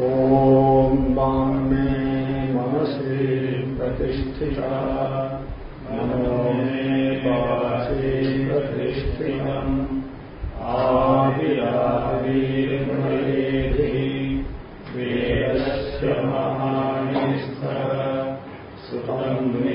ॐ मनसि प्रतिष्ठिता। मनो मे वासि प्रतिष्ठितम् आविराविर्मयेभिः वेदस्य महानिष्ठः सुतम् मे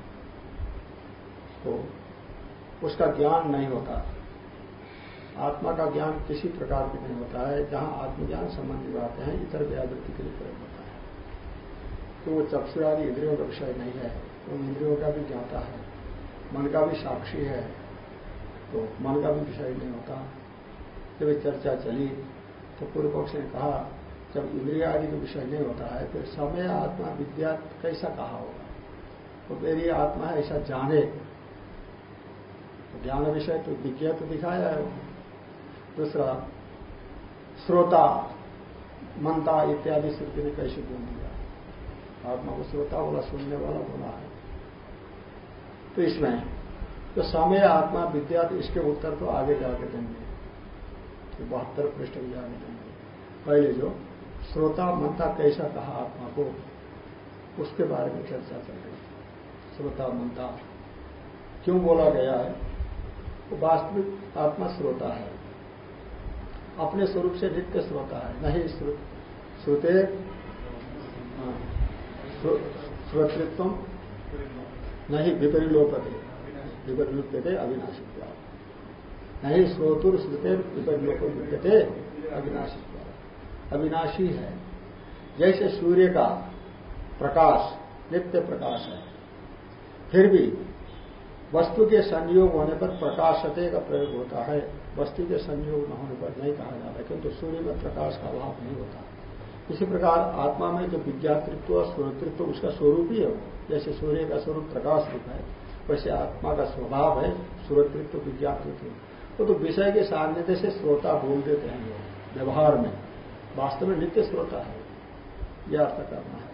तो उसका ज्ञान नहीं होता। आत्मा का ज्ञान किसी प्रकार भी नहीं होता है। जहाँ आत्मज्ञान संबंधी बातें हैं, इतर व्यावृत्ति के लिए प्रयोग तो वो चक्षुरादि इंद्रियों का विषय नहीं है, वो तो इंद्रियों का भी ज्ञाता है, मन का भी साक्षी है तो मन का भी विषय नहीं होता। जब चर्चा चली तो पूर्व पक्ष ने कहा, जब इंद्रिया आदि का विषय नहीं होता है फिर समय, आत्मा, विद्या कैसा कहा होगा? तो मेरी आत्मा ऐसा जाने। तो ज्ञान विषय तो विज्ञा तो दिखाया है दूसरा, श्रोता मनता इत्यादि श्रुति ने कैसे बोल दिया? आत्मा को श्रोता बोला सुनने वाला बोला है। तो इसमें तो समय आत्मा, विद्या तो इसके उत्तर तो आगे जाके देंगे। तो बहत्तर पृष्ठ भी जाके देंगे। पहले जो श्रोता मनता कैसा कहा आत्मा को, उसके बारे में चर्चा चल रही श्रोता मनता। क्यों बोला गया है? वो तो वास्तविक आत्मा श्रोता है। अपने स्वरूप से नित्य श्रोता है। नहीं, श्रुते श्रोतृत्व नहीं विपरिलोपते। विपरिलोप्यते अविनाशी नहीं श्रोतुर श्रुते विपरिलोपते अविनाशी अविनाशी है। जैसे सूर्य का प्रकाश, नित्य प्रकाश है, फिर भी वस्तु के संयोग होने पर प्रकाशते का प्रयोग होता है। वस्तु के संयोग न होने पर नहीं कहा जाता किंतु सूर्य में प्रकाश का अभाव नहीं होता। इसी प्रकार आत्मा में जो विज्ञातृत्व और श्रोतृत्व उसका स्वरूप ही है। जैसे सूर्य का स्वरूप प्रकाश रूप है, वैसे आत्मा का स्वभाव है श्रोतृत्व विज्ञातृत्व। वो तो विषय के सान्निध्य से श्रोता बोल देते हैं लोग, व्यवहार में। वास्तव में नित्य श्रोता है। यह अर्थ करना है।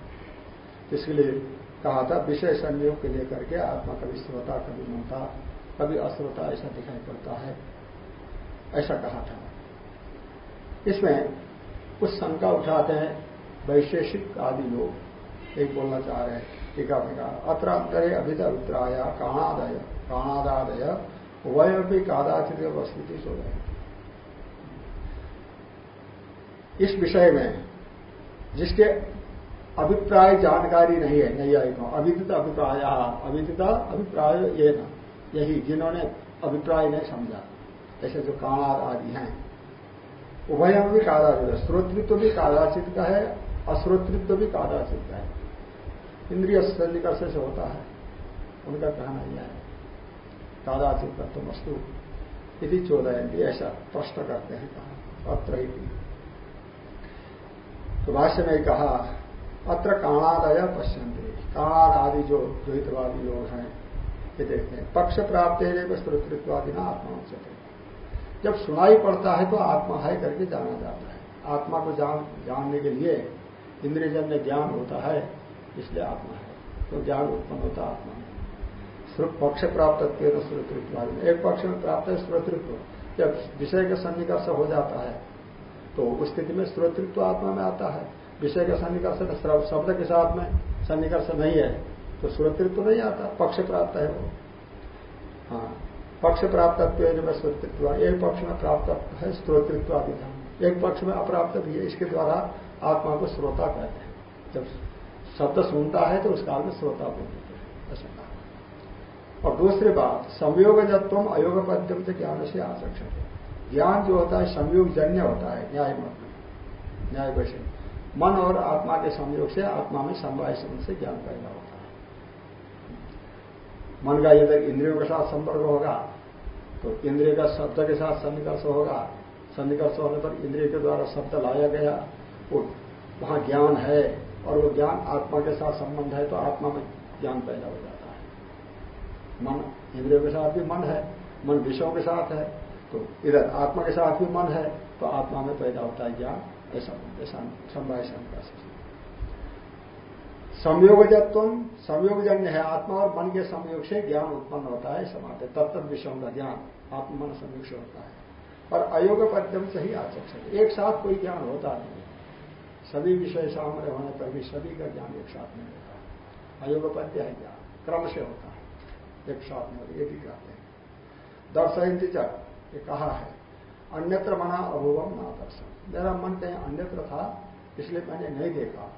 इसके लिए कहा था, विषय संयोग के लेकर के आत्मा कभी श्रोता, कभी मनता, कभी अश्रोता ऐसा दिखाई पड़ता है। ऐसा कहा था। इसमें कुछ शंका उठाते हैं, वैशेषिक आदि लोग, एक बोलना चाह रहे हैं, टीका में अत्र अंतरे अभित अभिप्राय काणादय काणादादय वय भी कादाचित वस्तुति सो गए इस विषय में, जिसके अभिप्राय जानकारी नहीं है, नहीं आई अविदित अभिप्राय अविदित अभिप्राय ये न यही, जिन्होंने अभिप्राय नहीं समझा, ऐसे जो काणाद आदि हैं। उभय भी कादाचित है। श्रोतृत्व भी कादाचित का है अश्रोतृत्व भी कादाचित का है। इंद्रिय सन्निकर्ष से होता है। उनका कहना यह है। कादाचित तत्व वस्तु। यदि चौदह ऐसा प्रश्न करते हैं कहा। अत्र तो भाष्य में कहा, अत्र काणादय पश्यंते काणाद आदि जो द्वैतवादी लोग हैं, ये देखते हैं। पक्ष प्राप्त है श्रोतृत्वादि ना आत्मा जब सुनाई पड़ता है तो आत्मा है करके जाना जाता है। आत्मा को जान, जानने के लिए इंद्रियजन्य ज्ञान होता है, इसलिए आत्मा है। तो ज्ञान उत्पन्न होता है आत्मा में। पक्ष प्राप्त श्रोतृत्व एक पक्ष में प्राप्त है श्रोतृत्व जब विषय का सन्निकर्ष हो जाता है तो उस स्थिति में श्रोतृत्व आत्मा में आता है। विषय का सन्निकर्ष शब्द के साथ में सन्निकर्ष नहीं है तो श्रोतृत्व नहीं आता। पक्ष प्राप्त है वो। हाँ। पक्ष प्राप्त में श्रोतृत्व एक पक्ष में प्राप्त है श्रोतृत्व आदि एक पक्ष में अप्राप्त भी है, इसके द्वारा आत्मा को श्रोता कहते हैं। जब शब्द सुनता है तो उस काल में श्रोता बोलते हैं। और दूसरी बात संयोग जत्व अयोग पद्यम से ज्ञान से आचक्षक है। ज्ञान जो होता है संयोग जन्य होता है, न्याय मत न्याय वैसे मन और आत्मा के संयोग से आत्मा में समवाय से ज्ञान पैदा होता है। मन का यदि इंद्रियों के साथ संपर्क होगा तो इंद्रिय का शब्द के साथ सन्निकर्ष होगा। सन्निकर्ष होने पर इंद्रिय के द्वारा शब्द लाया गया, वो वहाँ ज्ञान है और वो ज्ञान आत्मा के साथ संबंध है तो आत्मा में ज्ञान पैदा हो जाता है। मन इंद्रियों के साथ भी मन है, मन विषयों के साथ है तो इधर आत्मा के साथ भी मन है तो आत्मा में पैदा होता है ज्ञान, ऐसा संवाय शंकर संयोगजत्व, संयोगजन्य है आत्मा और मन के संयोग से ज्ञान उत्पन्न होता है, समाते। तत्त विषयों का ज्ञान आत्मा मन संयोग से होता है। और अयोग पद्यम से ही आचक्षक एक साथ कोई ज्ञान होता नहीं सभी विषय सामने होने पर भी सभी का ज्ञान एक साथ नहीं होता अयोग पद्य है ज्ञान। क्रम से होता है। एक साथ में, एक ही कहते हैं दर्शयंती ये कहा है, अन्यत्र मना अभुवम ना दर्शन मेरा मन कहीं अन्यत्र था, इसलिए मैंने नहीं देखा।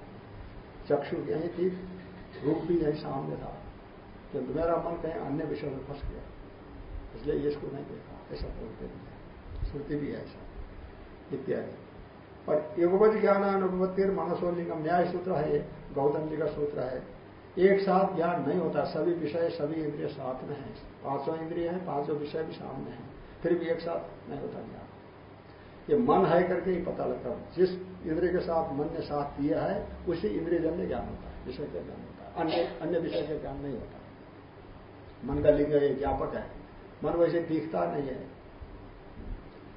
चक्षु यही थी रूप भी यही सामने था किंतु मेरा मन कहीं अन्य विषय में फंस गया, इसलिए ये इसको नहीं देखा। ऐसा बोलते नहीं श्रुति भी है ऐसा। इत्यादि। और युगवत ज्ञान अनुपत्ति मनसोलिंगम न्याय सूत्र है गौतम जी का सूत्र है। एक साथ ज्ञान नहीं होता। सभी विषय सभी इंद्रिय साथ में है। पाँचों इंद्रिय है, पाँचों विषय भी सामने हैं। फिर भी एक साथ नहीं होता ज्ञान। ये मन है करके ही पता लगता है। जिस इंद्रिय के साथ मन ने साथ दिया है, उसी इंद्रिय जन्य ज्ञान होता है, विषय का ज्ञान होता है। अन्य अन्य विषय का ज्ञान नहीं होता। मन का लिंग ये ज्ञापक है। मन वैसे दिखता नहीं है।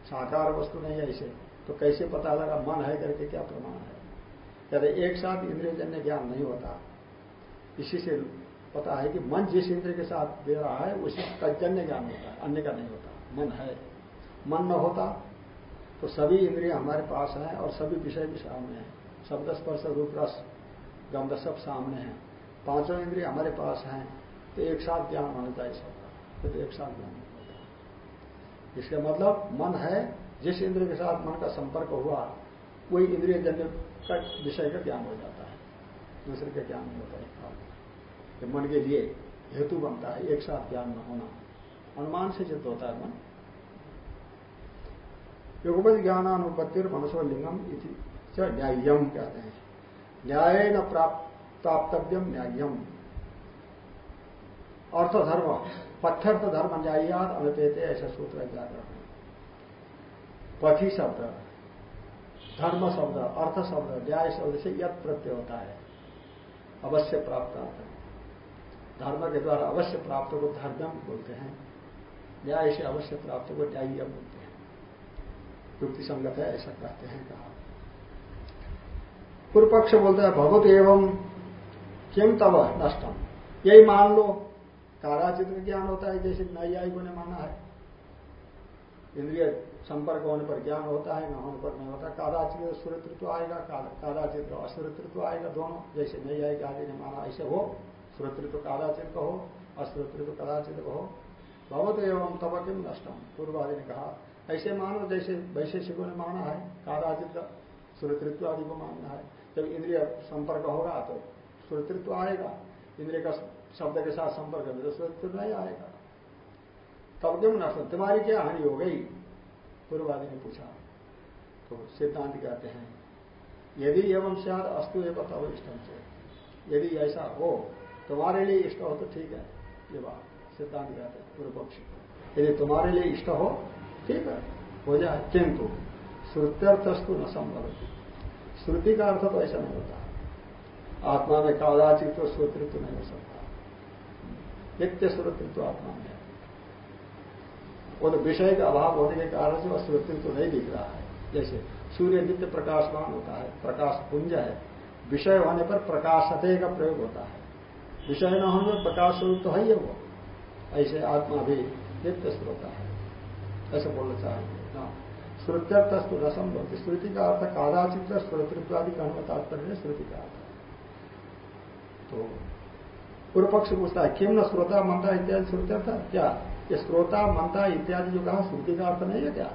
साकार वस्तु नहीं है इसे। तो कैसे पता लगा मन है करके क्या प्रमाण है? कहते एक साथ इंद्रिय जन्य ज्ञान नहीं होता। इसी से पता है कि मन जिस इंद्रिय के साथ दे रहा है, उसी तजन्य ज्ञान होता है। अन्य का नहीं होता। मन है। मन न होता तो सभी इंद्रिया हमारे पास हैं और सभी विषय भी सामने हैं। शब्द स्पर्श, रूप रस, गंध सब सामने हैं। पाँचों इंद्रिय हमारे पास हैं। तो एक साथ ज्ञान होना चाहिए सबका। तो एक साथ ज्ञान इसका मतलब मन है, जिस इंद्रिय के साथ मन का संपर्क हुआ, वही इंद्रिय जन्य का विषय का ज्ञान हो जाता है। दूसरे का ज्ञान नहीं होता है मन के लिए हेतु बनता है, एक साथ ज्ञान न होना। अनुमान से सिद्ध होता है मन। युगपति ज्ञानानुपत्तिर मनसो लिंगम न्याय्यम कहते हैं। न्याय न प्राप्तव्यम न्याय्यम। अर्थधर्म। पथ्यर्थ धर्म न्यायात अनुपेते ऐसा सूत्र व्याकरण पथी शब्द धर्म शब्द अर्थ शब्द न्याय शब्द से यद प्रत्यय होता है, अवश्य प्राप्त धर्म के द्वारा अवश्य प्राप्त को धर्म बोलते हैं। न्याय से अवश्य प्राप्त को न्याय्य बोलते हैं। युक्ति संगत है, ऐसा कहते हैं कहा। पूर्व पक्ष बोलता है भगवत एवं किम तब नष्टम? यही मान लो काराचित्र ज्ञान होता है, जैसे नैयायिकों ने माना है। इंद्रिय संपर्क होने पर ज्ञान होता है, न होने पर नहीं होता। कादाचित्र सुरतृत्व आएगा कादाचित्र असुरतृत्व आएगा, दोनों, जैसे नैयायिक आदि ने माना, ऐसे हो। सुरतृत्व कादाचित्र हो, असुरतृत्व कदाचित्र हो। भगवत एवं तब किम नष्टम? पूर्व आदि ने कहा ऐसे मानो जैसे वैशेषिकों ने माना है कादाचित सुरतृत्व आदि को मानना है। जब इंद्रिय संपर्क होगा तो सुरतृत्व आएगा। इंद्रिय का शब्द के साथ संपर्क है तो सुरतृत्व नहीं आएगा। तब क्यों नष्ट तुम्हारी क्या हानि हो गई? पूर्वादि ने पूछा। तो सिद्धांत कहते हैं, यदि एवं शायद अस्तु एवं तब इष्टम से। यदि ऐसा हो, तुम्हारे लिए इष्ट हो तो ठीक है। ये बात सिद्धांत कहते हैं पूर्व पक्ष यदि तुम्हारे लिए इष्ट हो ठीक है? हो जाए किंतु श्रुत्यर्थस्तु न संभव श्रुति का अर्थ तो ऐसा नहीं होता। आत्मा में कादाचित तो श्रोतृत्व नहीं हो सकता। नित्य श्रोतृत्व आत्मा में वो तो विषय का अभाव होने के कारण से वह श्रोतृत्व नहीं दिख रहा है। जैसे सूर्य नित्य प्रकाशवान होता है, प्रकाश पुंज है। विषय होने पर प्रकाशते का प्रयोग होता है। विषय न होने पर प्रकाश स्वरूप तो है ही वो। ऐसे आत्मा भी नित्य श्रोता है। ऐसा बोलना चाहेंगे हाँ। श्रुत्यर्थस्तु रसम भक्ति श्रुति का अर्थ कादाचित श्रोतृत्व आदि कहने का तात्पर्य है श्रुति का अर्थ। तो पूर्व पक्ष पूछता है किम न श्रोता मनता इत्यादि श्रुत्यर्थ? क्या? ये श्रोता मनता इत्यादि जो कहा श्रुति का अर्थ नहीं है क्या?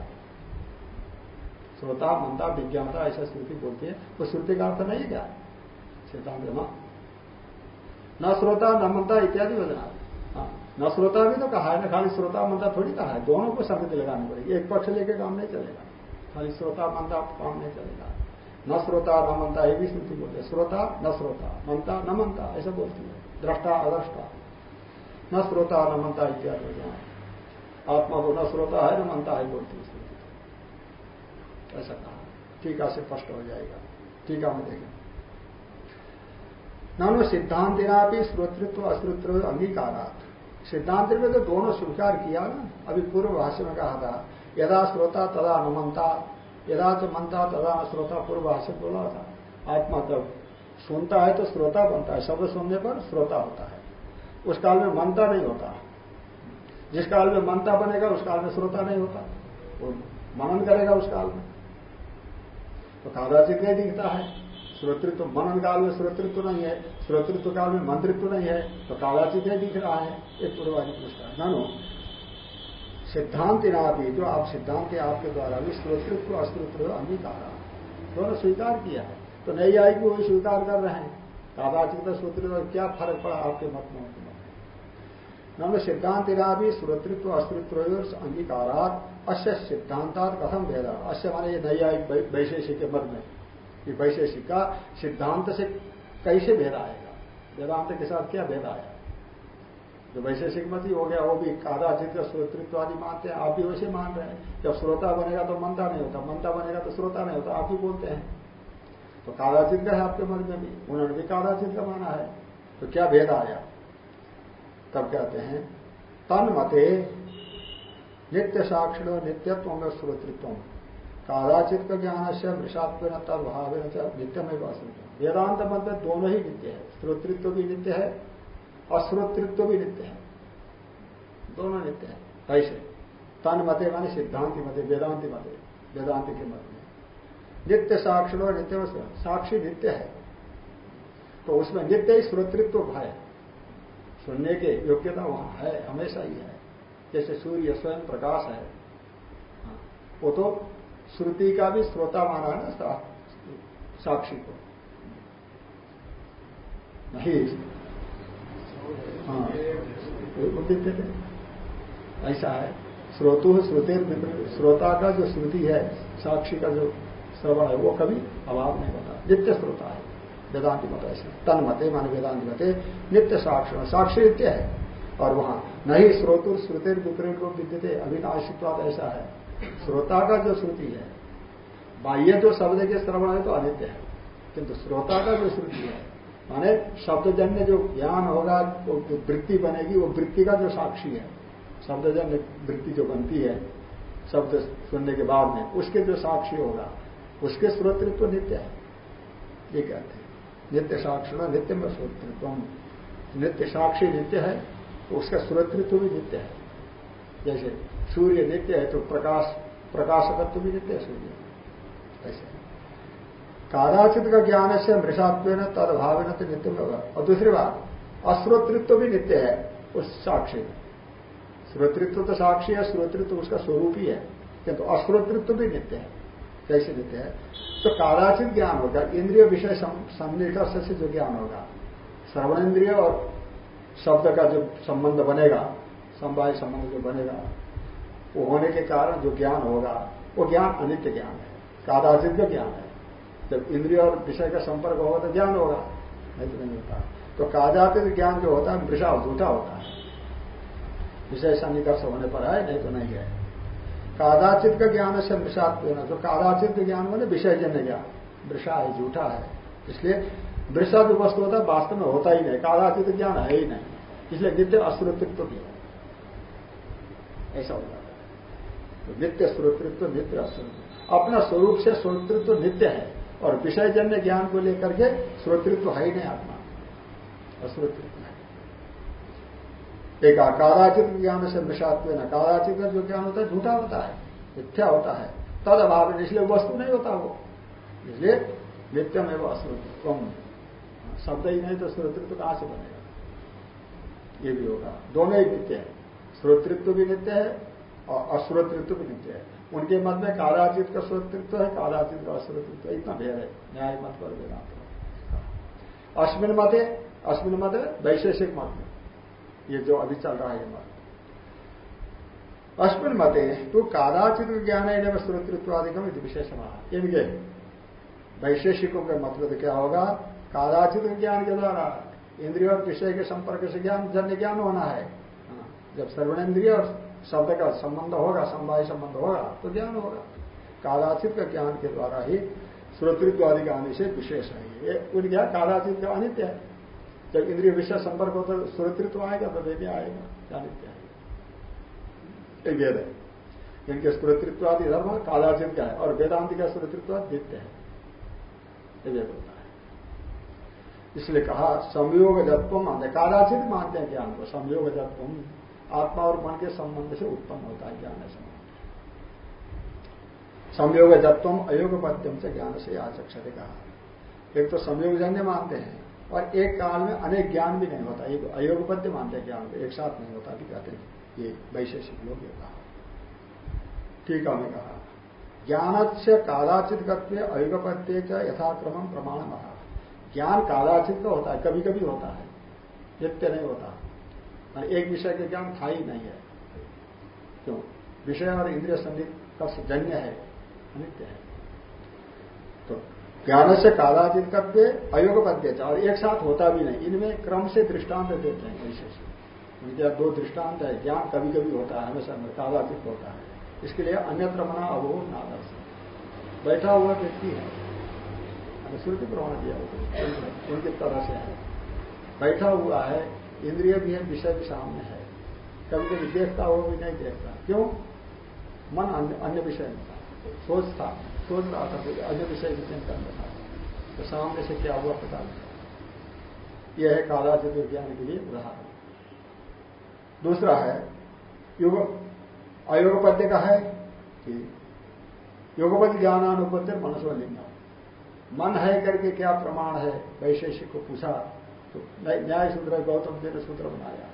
श्रोता मनता विज्ञानता ऐसा श्रुति बोलती है वो श्रुति का अर्थ नहीं है क्या? सिद्धांत न श्रोता न मनता इत्यादि वजना हाँ, न श्रोता भी तो कहा है, ना खाली श्रोता मनता थोड़ी कहा है। दोनों को संगति लगानी पड़ेगी। एक पक्ष लेके काम नहीं चलेगा। खाली श्रोता मनता काम नहीं चलेगा। न श्रोता न मनता ये भी स्मृति बोलते श्रोता, न श्रोता, मनता, न मनता, ऐसा बोलती है। दृष्टा, अदृष्टा। न श्रोता, न मनता, इत्यादि हो जाए। आत्मा को न श्रोता है, न मनता है, बोलती है ऐसा कहा। टीका से स्पष्ट हो जाएगा। टीका में देखें। नानो सिद्धांतिना भी श्रोतृत्व अश्रोतृ अंगीकारात। सिद्धांत में तो दोनों स्वीकार किया ना। अभी पूर्व भाष्य में कहा था, यदा श्रोता तदा न मनता यदा तो मनता तदा श्रोता, पूर्व भाष्य बोला था। आत्मा जब सुनता है तो श्रोता बनता है। शब्द सुनने पर श्रोता होता है। उस काल में मनता नहीं होता। जिस काल में मनता बनेगा, उस काल में श्रोता नहीं होता। वो मनन करेगा उस काल में। तो कादाचित नहीं दिखता है। श्रोतृत्व मनन काल में श्रोतृत्व नहीं है, श्रोतृत्व काल में मंत्रित्व नहीं है तो कादाचित नहीं दिख रहा है, एक पूर्वाजी पूछता है। नानो सिद्धांत ना भी जो आप सिद्धांत आपके द्वारा भी श्रोतृत्व अश्रोतृत्व अंगीकार, दोनों स्वीकार किया है तो नई आई भी स्वीकार कर रहे हैं। कादाचित श्रोतृत्व क्या फ़र्क पड़ा आपके मत में? उनके सिद्धांत भी श्रोतृत्व अस्तित्व अंगीकारात अश्य सिद्धांतात कथम भेदा? अश्य माने ये नई आई वैशेषिक के मत में। ये वैशेषिक का सिद्धांत से कैसे भेद आएगा? वेदांत के साथ क्या भेद आया? जो वैशेषिक मत ही हो गया, वो भी कादाचित का श्रोतृत्व आदि मानते हैं, आप भी वैसे मान रहे हैं। जब श्रोता बनेगा तो मनता नहीं होता मनता बनेगा तो श्रोता नहीं होता, आप ही बोलते हैं। तो कादाचित का है आपके मन में भी, उन्होंने भी कादाचित का माना है। तो क्या भेद आया? तब कहते हैं तन मते नित्य साक्षिण नित्यत्व में श्रोतृत्व। कादाचित का ज्ञान से मृषात्व तद भाव नित्य में वेदांत मत में दोनों ही नित्य है। श्रोतृत्व भी नित्य है अश्रोतृत्व भी नित्य है। दोनों नित्य है। ऐसे तन मते माने सिद्धांति मते वेदांति मते वेदांति के मत में। नित्य साक्षण और नित्य साक्षी नित्य है। तो उसमें नित्य ही श्रोतृत्व भय सुनने के योग्यता वहाँ है हमेशा ही है। जैसे सूर्य स्वयं प्रकाश है। हाँ, वो तो श्रुति का भी श्रोता माना है ना साक्षी को। नहीं। हाँ। ऐसा है। श्रोतु श्रुति श्रोता का जो श्रुति है, साक्षी का जो श्रवण है, वो कभी अभाव नहीं होता। नित्य श्रोता है। वेदांति मत ऐसे। तन मते मान वेदांति मते। नित्य साक्षर साक्षी नित्य है। और वहाँ, नहीं, श्रोतु, श्रुति विपरीत को विद्यते अविनाशित्वाद ऐसा है। श्रोता का जो श्रुति है, बाह्य जो शब्द के श्रवण है तो अनित्य है। किंतु श्रोता का जो श्रुति है, माने शब्दजन्य जो ज्ञान होगा, वो जो वृत्ति बनेगी, वो वृत्ति का जो साक्षी है, शब्दजन्य वृत्ति जो बनती है, शब्द सुनने के बाद में, उसके जो साक्षी होगा, उसके श्रोतृत्व तो नित्य है। ये कहते हैं? नित्य साक्षी नित्य में श्रोतृत्व नित्य साक्षी नित्य है तो उसका श्रोतृत्व भी नित्य है। जैसे सूर्य नित्य है तो प्रकाश, प्रकाशकत्व भी नित्य है सूर्य। ऐसे। कादाचित का ज्ञान से मृषात्व तद भाव तो नित्य में होगा। और दूसरी बात, अश्रोतृत्व भी नित्य है, उस साक्षी में। श्रोतृत्व तो साक्षी है, श्रोतृत्व उसका स्वरूप ही है, किंतु तो अश्रोतृत्व भी नित्य है। कैसे नित्य है? तो कादाचित ज्ञान होगा, इंद्रिय विषय सन्निकर्ष से जो ज्ञान होगा श्रवण इंद्रिय और शब्द का जो संबंध बनेगा समवाय संबंध जो बनेगा, वो होने के कारण जो ज्ञान होगा, वो ज्ञान अनित्य ज्ञान है कादाचित का ज्ञान है। जब इंद्रिय और विषय का संपर्क होगा तो ज्ञान होगा, नहीं तो नहीं होता। तो काजातीत ज्ञान जो होता है, वृषा झूठा होता है। विषय सन्निकर्ष होने पर है, नहीं तो नहीं है। कादाचित का ज्ञान से मृषात्व तो कादाचित ज्ञान मैंने विषयजन्य ज्ञान। वृषा है, झूठा है। इसलिए वृषा जो वस्तु होता है, वास्तव में होता ही नहीं, कादाचित ज्ञान है ही नहीं। इसलिए नित्य अश्रोतृत्व भी है ऐसा हो जाता है। तो नित्य श्रोतृत्व नित्य अश्रोतृत्व अपना स्वरूप से श्रोतृत्व नित्य है, और विषयजन्य ज्ञान को लेकर के श्रोतृत्व है ही नहीं आत्मा। अश्रोतृत्व है। एक कादाचित ज्ञान से मृषात्व न जो ज्ञान होता है, झूठा होता है, मिथ्या होता है। तद अभाव इसलिए वस्तु नहीं होता वो। इसलिए नित्यम एवं अश्रोतृत्व शब्द ही नहीं तो श्रोतृत्व कहाँ से बनेगा? ये भी होगा। दोनों ही नित्य है। श्रोतृत्व भी नित्य है और अश्रोतृत्व भी नित्य है। उनके मत में कालाचित का श्रोतृत्व है कालाचित का अश्रोतृत्व इतना भेद है। न्याय मत पर वेदांत अश्विन मत है अश्विन मत है वैशेषिक मत में ये जो अभी चल रहा है ये मत। अश्विन मते तो कादाचित ज्ञान है श्रोतृत्व आदि का विशेष इनके वैशेषिकों के मतलब क्या होगा? कादाचित ज्ञान के द्वारा इंद्रिय और विषय के संपर्क से ज्ञान जन्य ज्ञान होना हाँ, जब सर्वणेन्द्रिय और शब्द का संबंध होगा समवाय संबंध होगा तो ज्ञान होगा। कालाचित का ज्ञान के द्वारा ही श्रोतृत्व आदि का आने से विशेष है ये। उन क्या? कादाचित का अनित्य है। जब इंद्रिय विषय संपर्क होता तो श्रोतृत्व आएगा तो वेद आएगा, अनित्य है। वेद है। इनके श्रोतृत्व आदि धर्म कालाचित का है, और वेदांत का श्रोतृत्व नित्य है। वेद होता है। इसलिए कहा संयोग जत्व मानते कादाचित मानते हैं ज्ञान को संयोग जत्व आत्मा और मन के संबंध से उत्पन्न होता है ज्ञान संबंध संयोग जत्व अयोग पद्यम से ज्ञान से आचक्षते कहा। एक तो संयोगजन्य मानते हैं और एक काल में अनेक ज्ञान भी नहीं होता। एक अयोगपद्य मानते हैं ज्ञान को, एक साथ नहीं होता। भी कहते हैं, ये वैशेषिक लोग ये कहा। ठीक है कहा। ज्ञान से कादाचित करते अयुगपत्य यथाक्रम प्रमाण महा ज्ञान कादाचित का होता है कभी कभी होता है, नित्य नहीं होता। एक विषय के ज्ञान था ही नहीं है। क्यों? विषय और इंद्रिय संदीप का जन्य है, अनित्य है। तो ज्ञान से कादाचित करते अयोग पद्य और एक साथ होता भी नहीं। इनमें क्रम से दृष्टांत देते हैं ऐसे से। उनके दो दृष्टांत है। ज्ञान कभी कभी होता है, हमेशा कादाचित होता है। इसके लिए अन्यत्र मना अभो नादर्श। बैठा हुआ व्यक्ति है। श्रुति प्रमाण दिया उनकी तरह से है। बैठा हुआ है इंद्रिय भी है, विषय भी सामने है। कभी कभी देखता हो भी नहीं देखता। क्यों? मन अन्य विषय में था। सोच रहा था अन्य विषय भी चिंतन में था। तो सामने से क्या हुआ पता नहीं। यह है काला ज्ञान के लिए उदाहरण। दूसरा है, युग, अयोगपद्य का है कि योगपति ज्ञानानुपत्य मनसोलिंग मन है करके क्या प्रमाण है? वैशेषिक को पूछा। तो न्याय सूत्र गौतम जी ने सूत्र बनाया।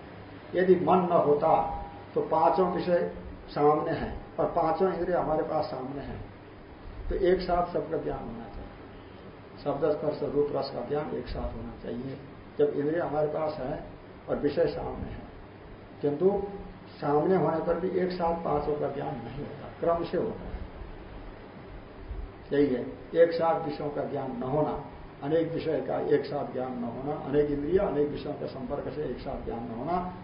यदि मन न होता तो पाँचों विषय सामने हैं, और पाँचों इंद्रिय हमारे पास सामने हैं। तो एक साथ सबका ज्ञान होना चाहिए। शब्द, स्पर्श, रूप, रस का ज्ञान एक साथ होना चाहिए। जब इंद्रिय हमारे पास है, और विषय सामने है, किंतु सामने होने पर भी एक साथ पाँचों का ज्ञान नहीं होता क्रम से होता है। यही है, एक साथ विषयों का ज्ञान न होना। अनेक विषय का एक साथ ज्ञान न होना, अनेक इंद्रिय, अनेक विषयों का संपर्क से एक साथ ज्ञान न होना,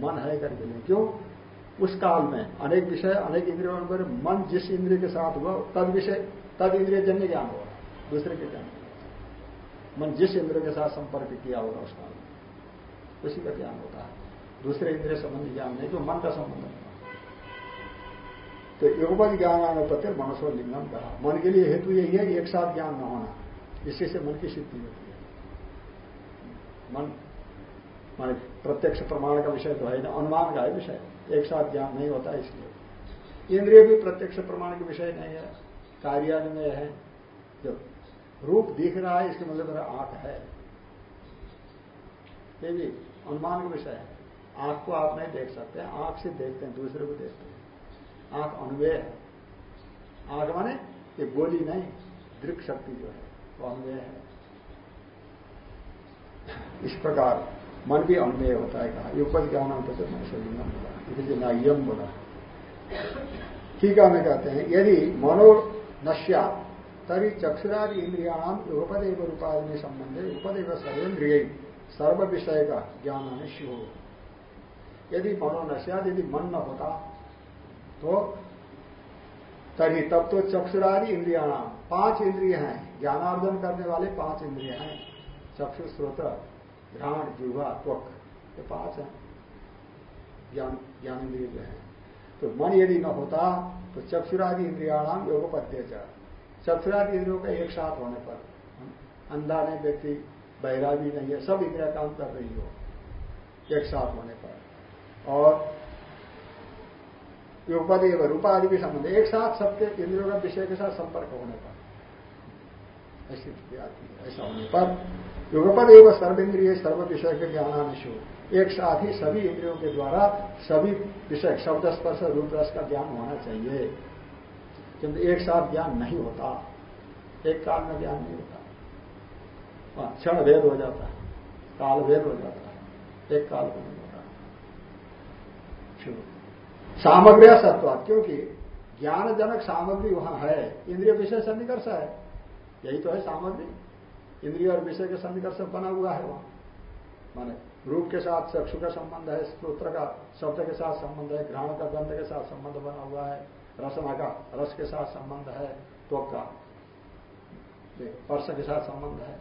मन है करके नहीं। क्यों? उस काल में अनेक विषय, अनेक इंद्रियों पर मन जिस इंद्रिय के साथ हुआ, तद विषय, तद इंद्रिय जन्य ज्ञान होगा दूसरे के ज्ञान मन जिस इंद्र के साथ संपर्क किया होगा उस काल में, उसी का ज्ञान होता है। दूसरे इंद्रिय संबंधी ज्ञान नहीं जो मन का संबंध तो युगपद ज्ञान पर मनसो लिंगम कहा। मन के लिए हेतु यही है एक साथ ज्ञान न होना। इसी से मन की सिद्धि होती है। मन, मान प्रत्यक्ष प्रमाण का विषय तो है ना, अनुमान का है विषय। एक साथ ज्ञान नहीं होता इसलिए। इंद्रिय भी प्रत्यक्ष प्रमाण के विषय नहीं है। कार्यान्वय है। जो रूप दिख रहा है, इसके मतलब मेरा आँख है। ये भी अनुमान का विषय है। आँख को आप नहीं देख सकते, आँख से देखते हैं, दूसरे को देखते हैं। आँख अनुवय है। आँख माने ये बोली नहीं, दृक शक्ति जो है। वो अनुवय है? इस प्रकार मन भी अनुमेय होता है कहा। युगपद ज्ञान तो मन से लिंगम बोला इसलिए नायम बोला। ठीक है, हमें कहते हैं, यदि मनो नश्या, तरी चक्षुरादि इंद्रियाणाम युगपद एवं रूपादि संबंध उपद एवं सर्वेन्द्रिय सर्व विषय का ज्ञान हो यदि मनोनश्याद यदि मन न होता तो तभी तब तो चक्षुरादि इंद्रिया पाँच इंद्रिय हैं, ज्ञानार्जन करने वाले पाँच इंद्रिय हैं। चक्षु, स्रोत, घ्राण जीवा त्वक, ये पाँच हैं। ज्ञान ज्ञान इंद्रिय जो है। तो मन यदि न होता तो चक्षुरादि इंद्रियाणाम योगपद्य चक्षुरादि इंद्रियों का एक साथ होने पर अंधा नहीं, व्यक्ति बहरा भी नहीं है, सब इंद्रिया काम कर रही हो, एक साथ होने पर। और युगपद एवं रूपादि भी संबंध एक साथ सबके इंद्रियों का विषय के साथ संपर्क होने पर। स्थिति आती है ऐसा होने पर युगपद एवं सर्व इंद्रिय सर्व विषय के ज्ञानानिशु एक साथ ही सभी इंद्रियों के द्वारा सभी विषय शब्द स्पर्श रूप रस का ज्ञान होना चाहिए। किंतु एक साथ ज्ञान नहीं होता। एक काल में ज्ञान नहीं होता। हाँ, क्षण भेद हो जाता है काल भेद हो जाता है एक काल में नहीं होता। सामग्री सत्वा क्योंकि ज्ञानजनक सामग्री वहाँ है इंद्रिय विषय सन्निकर्ष है। यही तो है सामग्री इंद्रिय और विषय के सन्निकर्ष बना हुआ है वहाँ। माने रूप के साथ चक्षु का संबंध है, स्त्रोत्र का, शब्द के साथ संबंध है ग्रहण का, गंध के साथ संबंध बना हुआ है, रसना का, रस के साथ संबंध है, त्वक का स्पर्श के साथ संबंध है।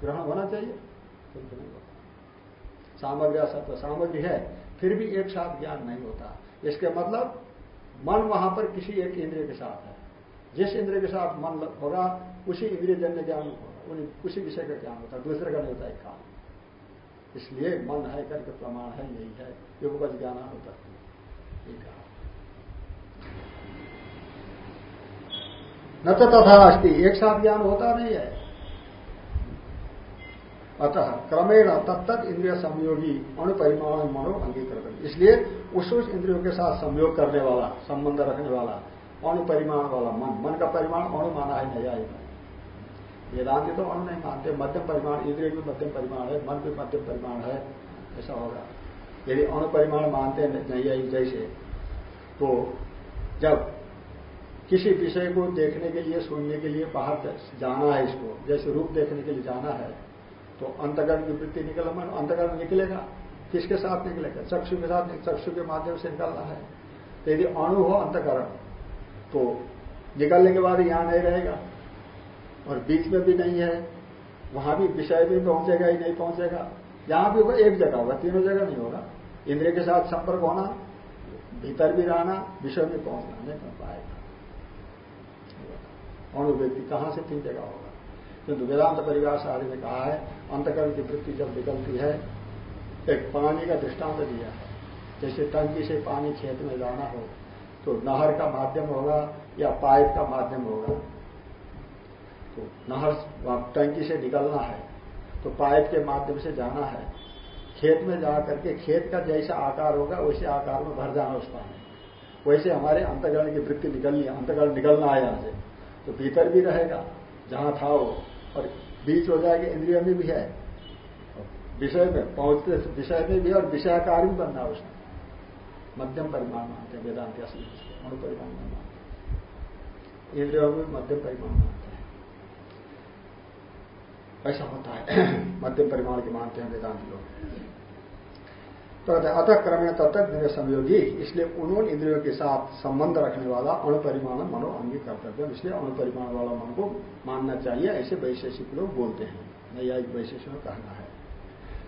ग्रहण होना चाहिए नहीं होता। सामग्री सत्व सामग्री है, फिर भी एक साथ ज्ञान नहीं होता। इसके मतलब मन वहाँ पर किसी एक इंद्रिय के साथ है। जिस इंद्रिय के साथ मन होगा, उसी इंद्रिय जन्य ज्ञान उसी विषय का ज्ञान होता है। दूसरे का नहीं होता एक काम। इसलिए मन है करके प्रमाण है यही है युगपज ज्ञान होता है। न तो तथा अस्थि एक साथ ज्ञान होता नहीं है। अतः क्रमेण तत्त इंद्रिय संयोगी अणुपरिमाण मनो अंगीकृत। इसलिए उस उस इंद्रियों के साथ संयोग करने वाला, संबंध रखने वाला अणुपरिमाण वाला मन। मन का परिमाण अणु माना है नहीं आएगा वेदांति तो अणु नहीं मानते, मध्यम परिमाण, इंद्रिय भी मध्यम परिमाण है, मन भी मध्यम परिमाण है, ऐसा होगा। यदि अणु परिमाण मानते नहीं आई जैसे तो जब किसी विषय को देखने के लिए, सुनने के लिए बाहर जाना है इसको, जैसे रूप देखने के लिए जाना है तो अंतगण की वृत्ति निकल, मन अंतगण निकलेगा। किसके साथ निकलेगा? चक्षु के साथ, चक्षु के माध्यम से निकलना है। तो यदि अणु हो, अंतकरण। तो निकलने के बाद यहाँ नहीं रहेगा। और बीच में भी नहीं है। वहाँ भी विषय भी पहुंचेगा ही नहीं पहुंचेगा। यहाँ भी होगा, एक जगह होगा, तीनों जगह नहीं होगा। इंद्रिय के साथ संपर्क होना, भीतर भी रहना, विषय में पहुँचना नहीं कर पाएगा। अणु व्यक्ति कहाँ से तीन जगह होगा? किंतु वेदांत परिवार आदि में कहा है, अंतकरण की वृत्ति जब निकलती है, एक पानी का दृष्टांत दिया है। जैसे टंकी से पानी खेत में जाना हो तो नहर का माध्यम होगा या पाइप का माध्यम होगा। तो नहर टंकी से निकलना है तो पाइप के माध्यम से जाना है। खेत में जा करके खेत का जैसा आकार होगा, वैसे आकार में भर जाना उस पानी वैसे हमारे अंतगरण की वृत्ति निकलनी है अंतगरण निकलना है यहाँ से। तो भीतर भी रहेगा, जहाँ था वो। और बीच हो जाएगा, इंद्रियों में भी है। विषय में, पहुँचते विषय में भी और विषयाकार भी बनना उसमें। मध्यम परिमाण मानते हैं, वेदांत असली अनुपरिमाण मानते इंद्रियों में मध्यम परिमाण मानते हैं, ऐसा होता है। मध्यम परिमाण के मानते हैं वेदांत लोग। तो अतः क्रमेण तत्त इंद्रिय संयोगी, इसलिए उन्होंने इंद्रियों के साथ संबंध रखने वाला अणुपरिमाण मनो अंगी कर्तव्य इसलिए अणुपरिमाण वाला मन को मानना चाहिए, ऐसे वैशेषिक लोग बोलते हैं। नया एक वैशेषिक कहना है।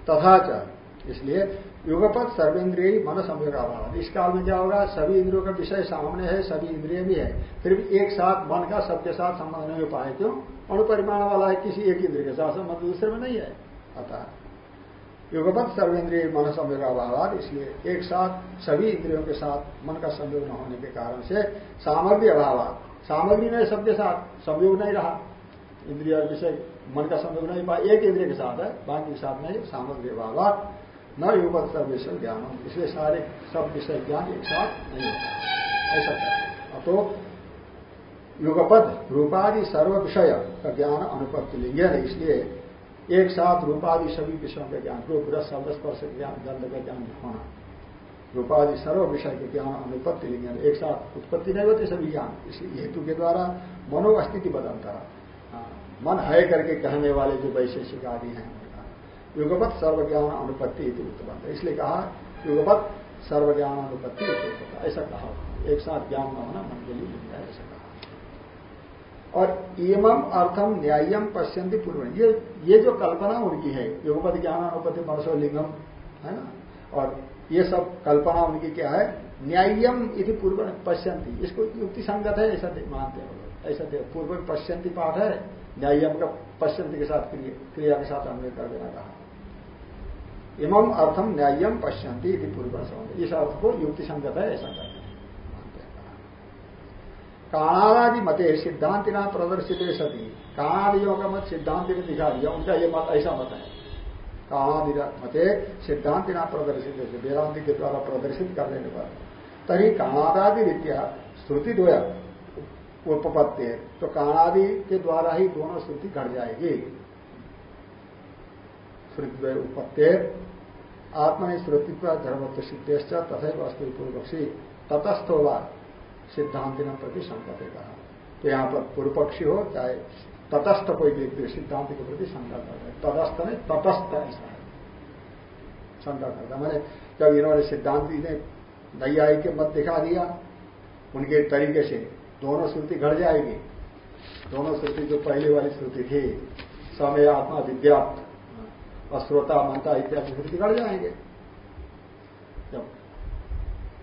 तथा इसलिए युगपत सर्वेन्द्रिय मन संयोग अभाव इस काल में क्या होगा? सभी इंद्रियों का विषय सामने है, सभी इंद्रिय भी है। फिर भी एक साथ मन का सबके साथ संबंध नहीं हो पाए, क्यों? अणुपरिमाण वाला है, किसी एक इंद्रिय के साथ संबंध दूसरे में नहीं है। अतः युगपत सर्वेन्द्रिय मन संयोग अभाव इसलिए एक साथ सभी इंद्रियों के साथ मन का संयोग न होने के कारण से सामग्री अभाव। सामग्री नहीं, सबके साथ संयोग नहीं रहा। इंद्रिय विषय मन का संयोग नहीं पाया एक इंद्रिय के साथ है, बाकी के साथ नहीं, सामग्री अभाव। न युवक सब विषय ज्ञान इसलिए सारे सब विषय ज्ञान एक साथ नहीं होता। ऐसा तो युगपद रूपादि सर्व विषय का ज्ञान अनुपत्ति लिंगे है। इसलिए एक साथ रूपादि सभी विषयों का ज्ञान रूप रस शब्द स्पर्श ज्ञान गंध का ज्ञान होना रूपादि सर्व विषय के ज्ञान अनुपत्ति लिंग एक साथ उत्पत्ति नहीं होती सभी ज्ञान। इसलिए हेतु के द्वारा मनोअस्थिति बदलता हाँ, मन है करके कहने वाले जो वैशेषिक आदि हैं युगपत सर्वज्ञान अनुपत्ति उत्पन्न इसलिए कहा, युगपत सर्वज्ञान अनुपत्ति ऐसा कहा। एक साथ ज्ञान न होना मन के लिए है, ऐसा कहा। और इमम अर्थम न्यायम पश्यंती पूर्व। ये ये जो कल्पना उनकी है, योगपति ज्ञान अनुपति मनसो लिंगम है ना? और ये सब कल्पना उनकी क्या है? न्यायम इति पूर्व पश्यंती इसको युक्ति संगत है, ऐसा मानते हैं ऐसा पूर्व पश्यंती पाठ है न्यायम का पश्यंती के साथ क्रिया के साथ हमने कर देना कहा। इमम अर्थम न्यायम पश्यंती इति पूर्व इस अर्थ को युक्ति संगत है ऐसा करते काणादि मते सिद्धांति नाम प्रदर्शित सती। काणादियों का मत सिद्धांति ने दिखा दिया उनका ये मत, ऐसा मत है। काणादि मते सिद्धांति ना प्रदर्शित वेदांति के द्वारा प्रदर्शित कर देने पर तरी काणादादि विद्या श्रुति द्वया उपपत्ति। तो काणादि के द्वारा ही दोनों श्रुति घट जाएगी। श्रुति उपत्ति आत्मनि श्रुतित्व धर्मत्व सिद्धेश्च तथा वस्तु पूर्व पक्षी तटस्थ होगा सिद्धांति न प्रति संकट कहा तो यहाँ पर पूर्व पक्षी हो, चाहे तटस्थ कोई व्यक्ति सिद्धांत के प्रति शंका करता है। तटस्थ नहीं तटस्थ ऐसा है शंका करता मैंने जब इन्होंने सिद्धांति ने नैयायी के मत दिखा दिया, उनके तरीके से दोनों श्रुति घट जाएगी। दोनों श्रुति जो पहले वाली श्रुति थी, समय आत्मा विद्याप्त अश्रोता, मनता इत्यादि श्रुति घट जाएँगे। जब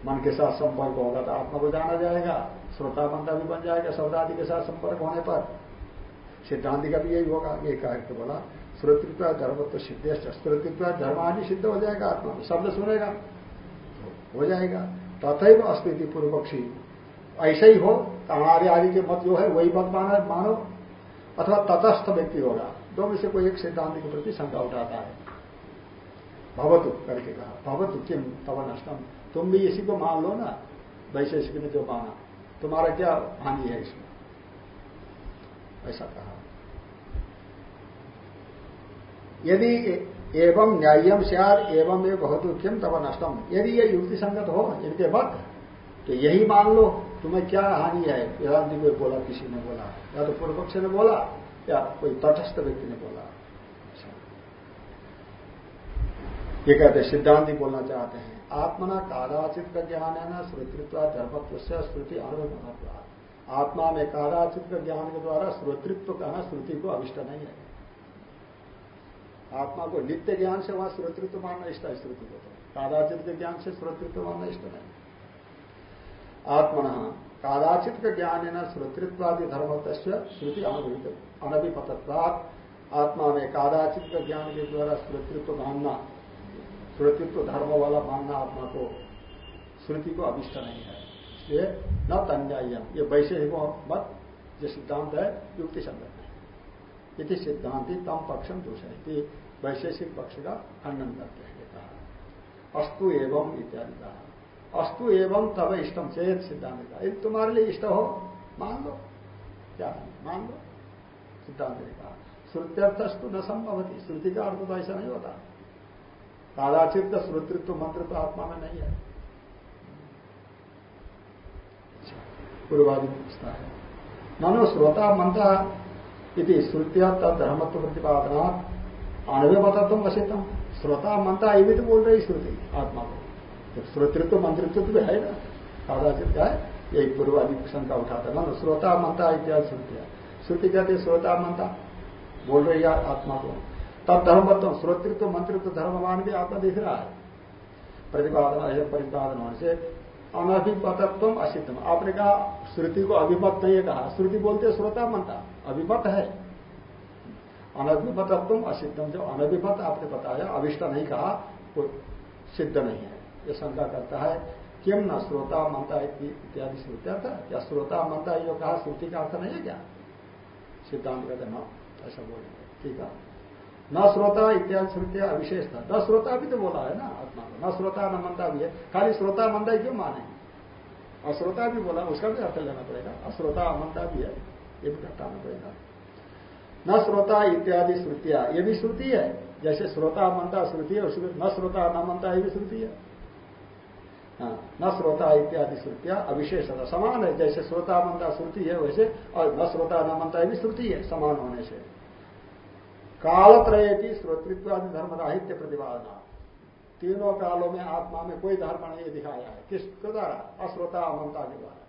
मन के साथ संपर्क होगा तो आत्मा को जाना जाएगा, श्रोता, मनता भी बन जाएगा, शब्दादि के साथ संपर्क होने पर। सिद्धांति का भी यही होगा, ये कह बोला, श्रोतृत्व धर्म तो सिद्धेश श्रोतृत्व धर्म आदि सिद्ध हो जाएगा आत्मा को शब्द सुनेगा हो जाएगा। तथा अस्थिति पूर्व पक्षी ऐसे ही हो तो हमारे आदि के मत जो है, वही मत मानो मानो, अथवा तटस्थ व्यक्ति होगा। दो में से कोई एक सिद्धांत के प्रति शंका उठाता है। भवतु, करके कहा, भवतु किम तब नष्टम तुम भी इसी को मान लो ना वैशेषिक ने जो माना। तुम्हारा क्या हानि है इसमें? ऐसा कहा। यदि एवं न्यायम श्यार एवं ये बहुत किम तब नष्टम यदि ये युक्ति संगत हो, इनके वक्त तो यही मान लो। तुम्हें क्या हानि है? वेदांति को बोला, किसी ने बोला। या तो पूर्व पक्ष ने बोला या कोई तटस्थ व्यक्ति ने बोला। ये कहते हैं, सिद्धांति बोलना चाहते हैं, आत्मना कादाचित का ज्ञान है ना श्रोतृत्व धर्मत्व से श्रुति अनुभव आत्मा में कादाचित का ज्ञान के द्वारा श्रोतृत्व कहना श्रुति को अभिष्ट नहीं है। आत्मा को नित्य ज्ञान से वहाँ श्रोतृत्व मानना इष्ट है, श्रुति को तो। कादाचित के ज्ञान से श्रोतृत्व मानना इष्ट नहीं। आत्मन कादाचित का ज्ञान है न, श्रोतृत्वादि धर्म श्रुति अनुभूत, अनभिपतत्वात आत्मा में कादाचित का ज्ञान के द्वारा श्रोतृत्व मानना, श्रोतृत्व धर्म वाला मानना आत्मा को, श्रुति को अभिष्ट नहीं है। इसलिए न तन्यायम ये वैशेषिक मत जो सिद्धांत है, युक्ति संगत नहीं यदि सिद्धांति तम पक्षम दूषयती वैशेषिक पक्ष का खंडन करते हैं कहा। अस्तु एवं इत्यादि कहा। अस्तु एवं तब इष्टम चेत सिद्धांत का यदि तुम्हारे लिए इष्ट हो, मान लो। क्या? मान लो। सिद्धांत ने कहा श्रुत्यर्थस्तु न संभवती। श्रुति का अर्थ तो ऐसा नहीं होता। कादाचित श्रोतृत्व मंत्र तो आत्मा में नहीं है। पूर्वादि पूछता है। मनो श्रोता मंत्र यदि श्रुत्या तद धर्मत्व प्रतिपादना आणव्य मतत्व असितम श्रोता मंत्र ये भी तो बोल रही श्रुति, आत्मा को। तो श्रोतृत्व मंत्रित्व तो है ना? कदाचित क्या है यही पूर्वादि शंका उठाता है। मन श्रोता मनता इत्यादि श्रुति श्रुति कहते श्रोता मनता बोल रही है आत्मा को। तब धर्मत्व श्रोतृत्व मंत्रित्व धर्मवान भी आत्मा दिख रहा है। प्रतिपादन ऐसे प्रतिपादन होने से अनभिमतत्व असिद्धम। आपने कहा, श्रुति को अभिमत नहीं कहा। श्रुति बोलते श्रोता मनता अभिमत है। अनभिमतत्व असिद्धम। जो अनभिमत आपने बताया अभिष्ट नहीं कहा, वो सिद्ध नहीं है। ये शंका करता है किम न श्रोता मनता इत्यादि श्रुति अर्थ क्या श्रोता मनता जो कहा श्रुति का अर्थ नहीं है क्या? सिद्धांत कहते न ऐसा बोलेंगे ठीक है। न श्रोता इत्यादि श्रुति अविशेष था न श्रोता भी तो बोला है ना आत्मा को। न श्रोता न मनता भी है। खाली श्रोता मनता ही क्यों माने? अश्रोता भी बोला उसका भी अर्थ लेना पड़ेगा। अश्रोता अमनता भी है ये भी घटाना पड़ेगा। न श्रोता इत्यादि श्रुतियाँ ये भी श्रुति है। जैसे श्रोता मनता श्रुति है उसमें न श्रोता न मनता ये भी श्रुति है हाँ, न श्रोता इत्यादि श्रुतियाँ अविशेष समान है, जैसे श्रोता मनता श्रुति है, वैसे और न श्रोता न मनता भी श्रुति है, समान होने से। कालत्रय की धर्म राहित्य प्रतिपादना तीनों कालों में आत्मा में कोई धर्म नहीं दिखाया है। किसके द्वारा अश्रोता अमनता के द्वारा।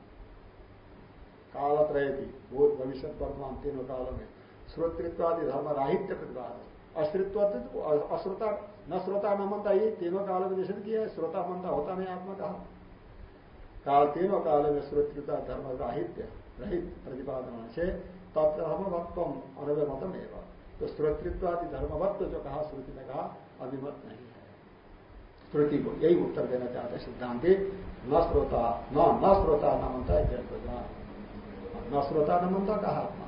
कालत्रय की भूत, भविष्य, वर्तमान तीनों कालों में श्रोतृत्वादि धर्म राहित्य प्रतिपादन अश्रित्व अश्रोता न श्रोता न मनता ये तीनों काल में निषेध किया है, श्रोता मनता होता नहीं, आत्मा कहा? काल तीनों काल में श्रोतृता, धर्म राहित्य रहित प्रतिपादन से तत्धर्मवत्व अनव्य मतम एवं। तो श्रोतृत्वादि धर्मवत्व जो कहा, श्रुति ने कहा, अभिमत नहीं है। श्रुति को यही उत्तर देना चाहते हैं सिद्धांति, न श्रोता, न न श्रोता न मनता न श्रोता न मनता कहा आत्मा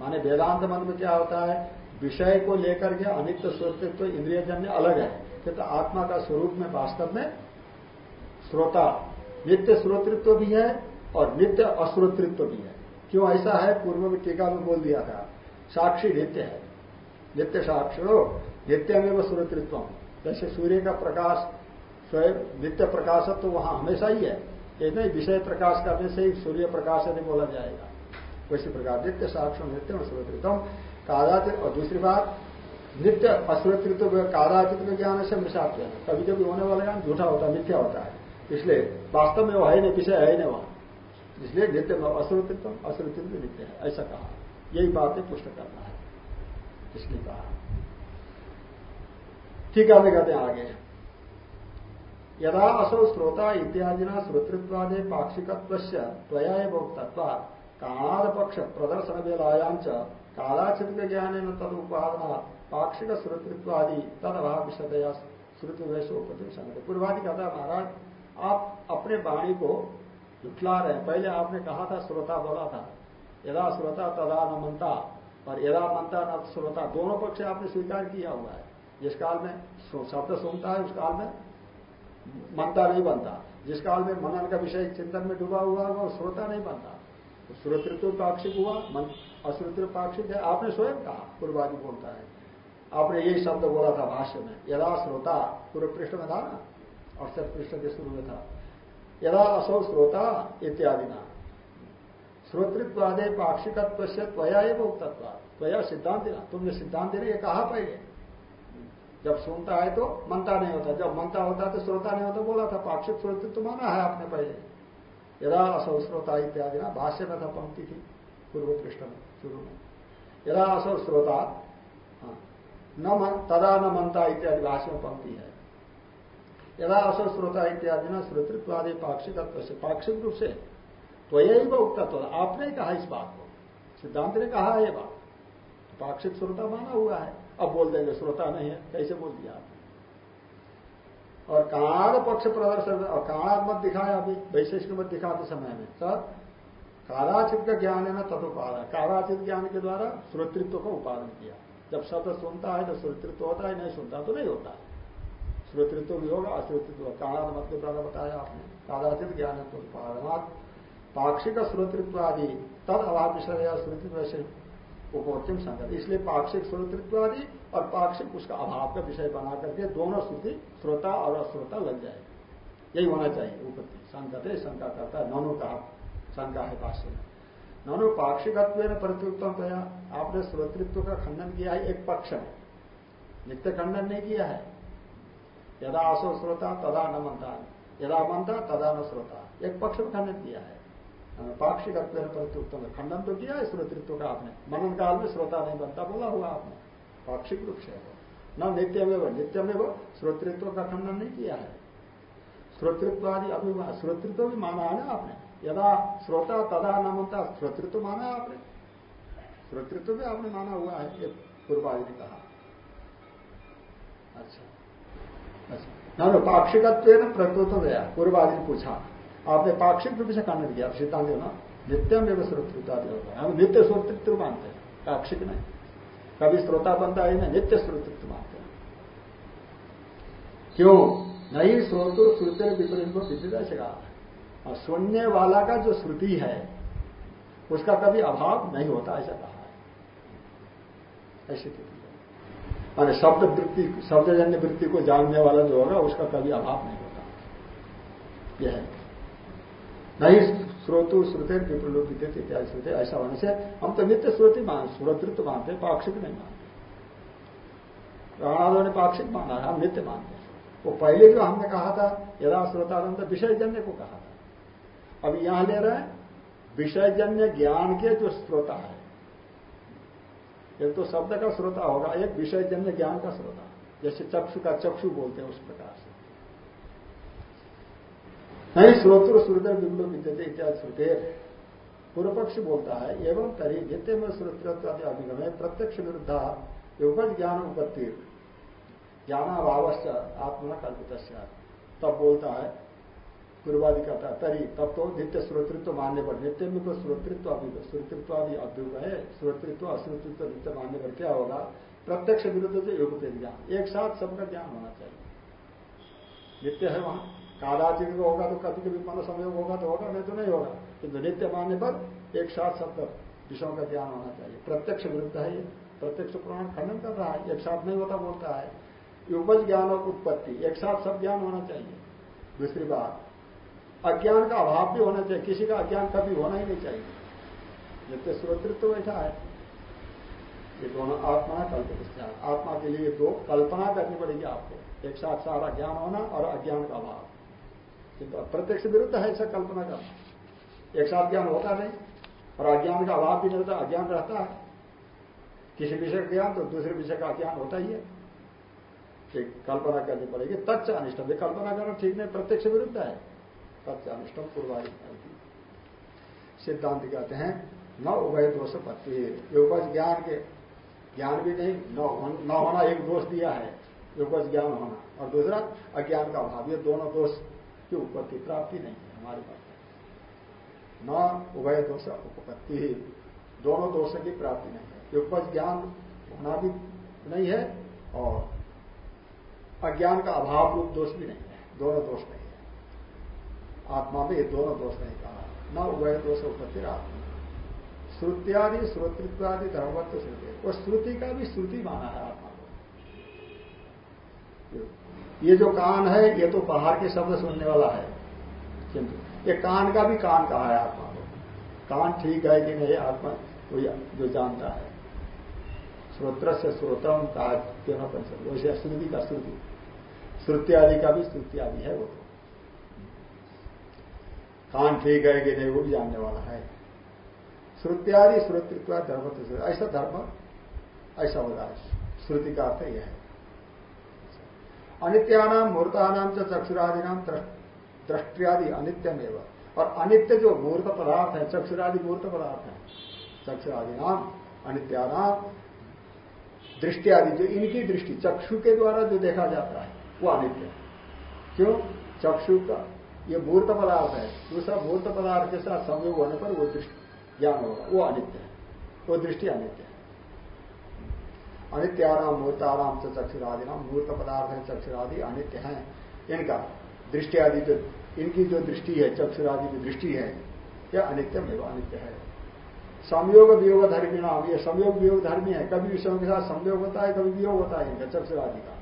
माने वेदांत मन में क्या होता है? विषय को लेकर के अनित्य श्रोतृत्व इंद्रिय जन्य अलग है। किंतु तो आत्मा का स्वरूप में वास्तव में श्रोता, नित्य श्रोतृत्व भी है और नित्य अश्रोतृत्व भी है। क्यों ऐसा है? पूर्व में टीका में बोल दिया था, साक्षी नित्य है। नित्य साक्षरो नित्य में वो श्रोतृत्व जैसे सूर्य का प्रकाश स्वयं नित्य प्रकाशत्व तो वहाँ हमेशा ही है। ये नहीं, विषय प्रकाश करने से ही सूर्य प्रकाश नहीं बोला जाएगा। वैसे प्रकार, नित्य साक्ष नित्य श्रोतृत्व कादाचित और दूसरी बात, नित्य अश्रोतृत्व कादाचित में ज्ञान से मृषात्व कभी कभी होने वाला ज्ञान झूठा होता है, मिथ्या होता है। इसलिए वास्तव में वो है नहीं विषय है नहीं वहाँ। इसलिए नित्य अश्रोतृत्व अश्रोतृत्व नित्य है। ऐसा कहा। यही बातें पुष्ट करना है। इसलिए कहा। ठीक है कहते हैं आगे। यदा असौ श्रोता इत्यादि श्रोतृत्वादे पाक्षिकत्व त्वया भोक्तत्व काणाद पक्ष प्रदर्शन वेलायां कालाचित ज्ञान तद उपादना पाक्षिक श्रोतृत्वादि तद अभाव विषदया श्रुति वैश्वपति संगत पूर्वादि कहता है महाराज, आप अपने वाणी को जुटला रहे पहले आपने कहा था, श्रोता बोला था। यदा श्रोता तदा न मनता, और यदा मनता न श्रोता, दोनों पक्ष आपने स्वीकार किया हुआ है। जिस काल में शब्द सुनता है, उस काल में मनता नहीं बनता। जिस काल में मनन का विषय चिंतन में डूबा हुआ होगा श्रोता नहीं बनता। तो श्रोतृत्व पाक्षिक हुआ अश्रोतृ पाक्षिक है। आपने स्वयं कहा, पूर्वादि बोलता है। आपने यही शब्द बोला था भाष्य में, यदा श्रोता, पूर्व पृष्ठ में था ना? अड़सठ पृष्ठ के शुरू में था। यदा असौ श्रोता इत्यादि ना। श्रोतृत्वादे पाक्षिकत्व से त्वया एवं उक्तत्व। त्वया सिद्धांत ना। तुमने सिद्धांत ने ये कहा पहले। जब सुनता है तो मनता नहीं होता। जब मनता होता तो श्रोता नहीं होता। बोला था, पाक्षिक श्रोतृत्व माना है आपने पहले। यदा असौ श्रोता इत्यादि ना। भाष्य में था पंक्ति थी, पूर्व पृष्ठ में। शुरू में। यदा असौ श्रोता हाँ, न तदा न मनता इत्यादि भाष्य में पंक्ति है। यदा असौ श्रोता इत्यादि ना श्रोतृत्वादि पाक्षिकत्व से पाक्षिक रूप से तो यही वो उक्तत्व। आपने कहा इस बात को। सिद्धांत ने कहा है बात। तो पाक्षिक श्रोता माना हुआ है। अब बोल देंगे श्रोता नहीं है। कैसे बोल दिया आपने? और काण पक्ष प्रदर्शन और काणा मत दिखाया अभी वैशेषिक मत दिखाते समय में। सब काराचित का ज्ञान है ना तदुपादन काराचित ज्ञान के द्वारा श्रोतृत्व का उपादन किया। जब शब्द सुनता है तो श्रोतृत्व होता है, नहीं सुनता तो नहीं होता। श्रोतृत्व भी होगा, अश्रोतृत्व काणा मत के द्वारा बताया आपने। काराचित ज्ञान है तदुपादन पाक्षिक श्रोतृत्व आदि तद अभाव विषय श्रुति वैसे उपवक्तिम संगत। इसलिए पाक्षिक श्रोतृत्व आदि और पाक्षिक उसका अभाव का विषय बना करके दोनों श्रुति श्रोता और अश्रोता लग जाए यही होना चाहिए उपत्ति संकत है, शंका करता है, नौनो कहा। शंका है पार्श्व में नौनो पाक्षिकत्व प्रतियुक्तम कया आपने श्रोतृत्व का खंडन किया है, एक पक्ष में। नित्य खंडन नहीं किया है। यदा असो श्रोता, तदा न मनता यदा मनता तदा न श्रोता। एक पक्ष में खंडन किया है। पाक्षिक प्रत्युत्तम खंडन तो किया है श्रोतृत्व का आपने। मनन काल में श्रोता नहीं बनता, बोला हुआ आपने। पाक्षिक रूप से न नित्य में वो नित्य में वो श्रोतृत्व का खंडन नहीं किया है। श्रोतृत्व आदि अभिमान श्रोतृत्व भी माना है ना आपने। यदा श्रोता तदा न मनता श्रोतृत्व माना आपने। श्रोतृत्व भी आपने माना हुआ है, ये पूर्वादि ने कहा। अच्छा। अच्छा। ना पाक्षिकत्व प्रत्युत्व गया पूर्वादि ने पूछा। आपने पाक्षिक रूप से खंडन किया सिद्धांत ना? नित्यम एवं श्रोतृत्वादि होगा हम नित्य श्रोतृत्व मानते हैं, पाक्षिक नहीं। कभी श्रोता बनता है ना नित्य श्रोतृत्व मानते हैं। क्यों? नहीं, श्रोतु श्रुति विपरीत को विद्युता कहा। और सुनने वाला का जो श्रुति है, उसका कभी अभाव नहीं होता, ऐसा कहा है। ऐसी माने शब्द वृत्ति, शब्दजन्य वृत्ति को जानने वाला जो होगा, उसका कभी अभाव नहीं होता। यह है। नहीं, श्रोतु श्रुति विप्रलोपित इत्यादि श्रुति, ऐसा होने से हम तो नित्य श्रोति मान श्रोतृत्व मानते, पाक्षिक नहीं मानते। राणादो ने पाक्षिक माना है, हम नित्य मानते हैं। वो पहले जो हमने कहा था, यदा श्रोतानंद विषय जन्य को कहा था। अब यहाँ ले रहे हैं विषयजन्य ज्ञान के जो श्रोता है। एक तो शब्द का श्रोता होगा, एक विषयजन्य ज्ञान का श्रोता जैसे चक्षु का चक्षु बोलते हैं उस प्रकार से। नहीं श्रोत्र श्रुत बिंदु विद्यते इत्यादि श्रुते पूर्व पक्ष बोलता है, एवं तरी जितने में श्रोत्रत्वादि अभिगम है, प्रत्यक्ष विरुद्धा उपज ज्ञान उपत्ति। ज्ञानाभाव आत्मा कल्पित तब बोलता है पूर्वादि कहता है तरी तब तो नित्य श्रोतृत्व मानने पर नित्य में तो श्रोतृत्व अभी श्रोतृत्व अभी अभ्युग है। श्रोतृत्व, अश्रोतृत्व, नित्य मानने पर क्या होगा? प्रत्यक्ष विरुद्ध से योग ज्ञान। एक साथ सबका ज्ञान होना चाहिए। नित्य है वहाँ। कादाचित होगा तो कभी कभी मन संयोग होगा तो होगा, नहीं तो नहीं होगा। किंतु नित्य मानने पर एक साथ सब विषयों का ज्ञान होना चाहिए। प्रत्यक्ष विरुद्ध है ये। प्रत्यक्ष प्रमाण खंडन कर रहा है। एक साथ नहीं होता, बोलता है। युगज ज्ञान और उत्पत्ति। एक साथ सब ज्ञान होना चाहिए। दूसरी बात अज्ञान का अभाव भी होना चाहिए, किसी का अज्ञान कभी होना ही नहीं चाहिए। नित्य श्रोतृत्व तो बैठा है। ये दोनों आत्मा कल्पित आत्मा के लिए दो कल्पना करनी पड़ेगी आपको। एक साथ सारा ज्ञान होना और अज्ञान का अभाव। किंतु प्रत्यक्ष विरुद्ध है, ऐसा कल्पना करना। एक साथ ज्ञान होता नहीं, और अज्ञान का अभाव भी होता अज्ञान रहता है। किसी विषय का ज्ञान तो दूसरे विषय का अज्ञान होता ही है। कल्पना करनी पड़ेगी। तच्च अनिष्ट। कल्पना करना ठीक नहीं, प्रत्यक्ष विरुद्ध है। तच्च अनिष्टम पूर्वाधि सिद्धांत कहते हैं, न उभय दोष पत्ती उपज ज्ञान के ज्ञान भी नहीं, न होना एक दोष दिया है उपज ज्ञान होना। और दूसरा, अज्ञान का अभाव, ये दोनों दोष की उत्पत्ति, प्राप्ति नहीं है हमारे पास। न उभय दोष उपपत्ति, दोनों दोषों की प्राप्ति नहीं है। उपज ज्ञान होना भी नहीं है और अज्ञान का अभाव रूप दोष भी नहीं है, दोनों दोष नहीं। आत्मा में ये दोनों दोष नहीं कहा। न उभय दोष उपत्ति आत्मा। श्रुत्यादि, श्रोतृत्वादि, धर्मवत्व श्रुति। वो श्रुति का भी श्रुति माना है आत्मा को। ये जो कान है, ये तो बाहर के शब्द सुनने वाला है। किंतु ये कान का भी कान कहा है आत्मा को। कान ठीक है कि नहीं, आत्मा तो जो जानता है। श्रोत्र से श्रोतम का पंचम वैसे श्रुति का श्रुति। श्रुति आदि का भी श्रुति आदि है वो तो। कान ठीक है कि नहीं, वो भी जानने वाला है। श्रुत्यादि श्रोतृत्व धर्म तो ऐसा धर्म, ऐसा होता है। श्रुति का अर्थ यह है। अनित्यानाम, मूर्तानाम, च चक्षुरादि नाम दृष्टियादि अनित्यम एवं। और अनित्य जो मूर्त पदार्थ है, चक्षुरादि मूर्त पदार्थ है चक्षुरादि नाम अनित्यानाम दृष्टि आदि जो इनकी दृष्टि चक्षु के द्वारा जो देखा जाता है, वो अनित्य क्यों? चक्षु का ये मूर्त पदार्थ है, दूसरा मूर्त पदार्थ के साथ संयोग होने पर वो दृष्टि, ज्ञान होगा, वो अनित्य है, वो दृष्टि अनित्य है। अनित्याराम मूर्ताराम से चक्षुरादि नाम मूर्त पदार्थ है, चक्षुरादि अनित्य है। इनका दृष्टि आदि जो, इनकी जो दृष्टि है, चक्षुरादि की दृष्टि है, यह अनित्यम एवं अनित्य है। संयोग वियोग धर्मी नाम ये संयोग वियोग धर्मी है। कभी विषयों के साथ संयोग होता है, कभी वियोग होता है इनका, चक्षुरादि का।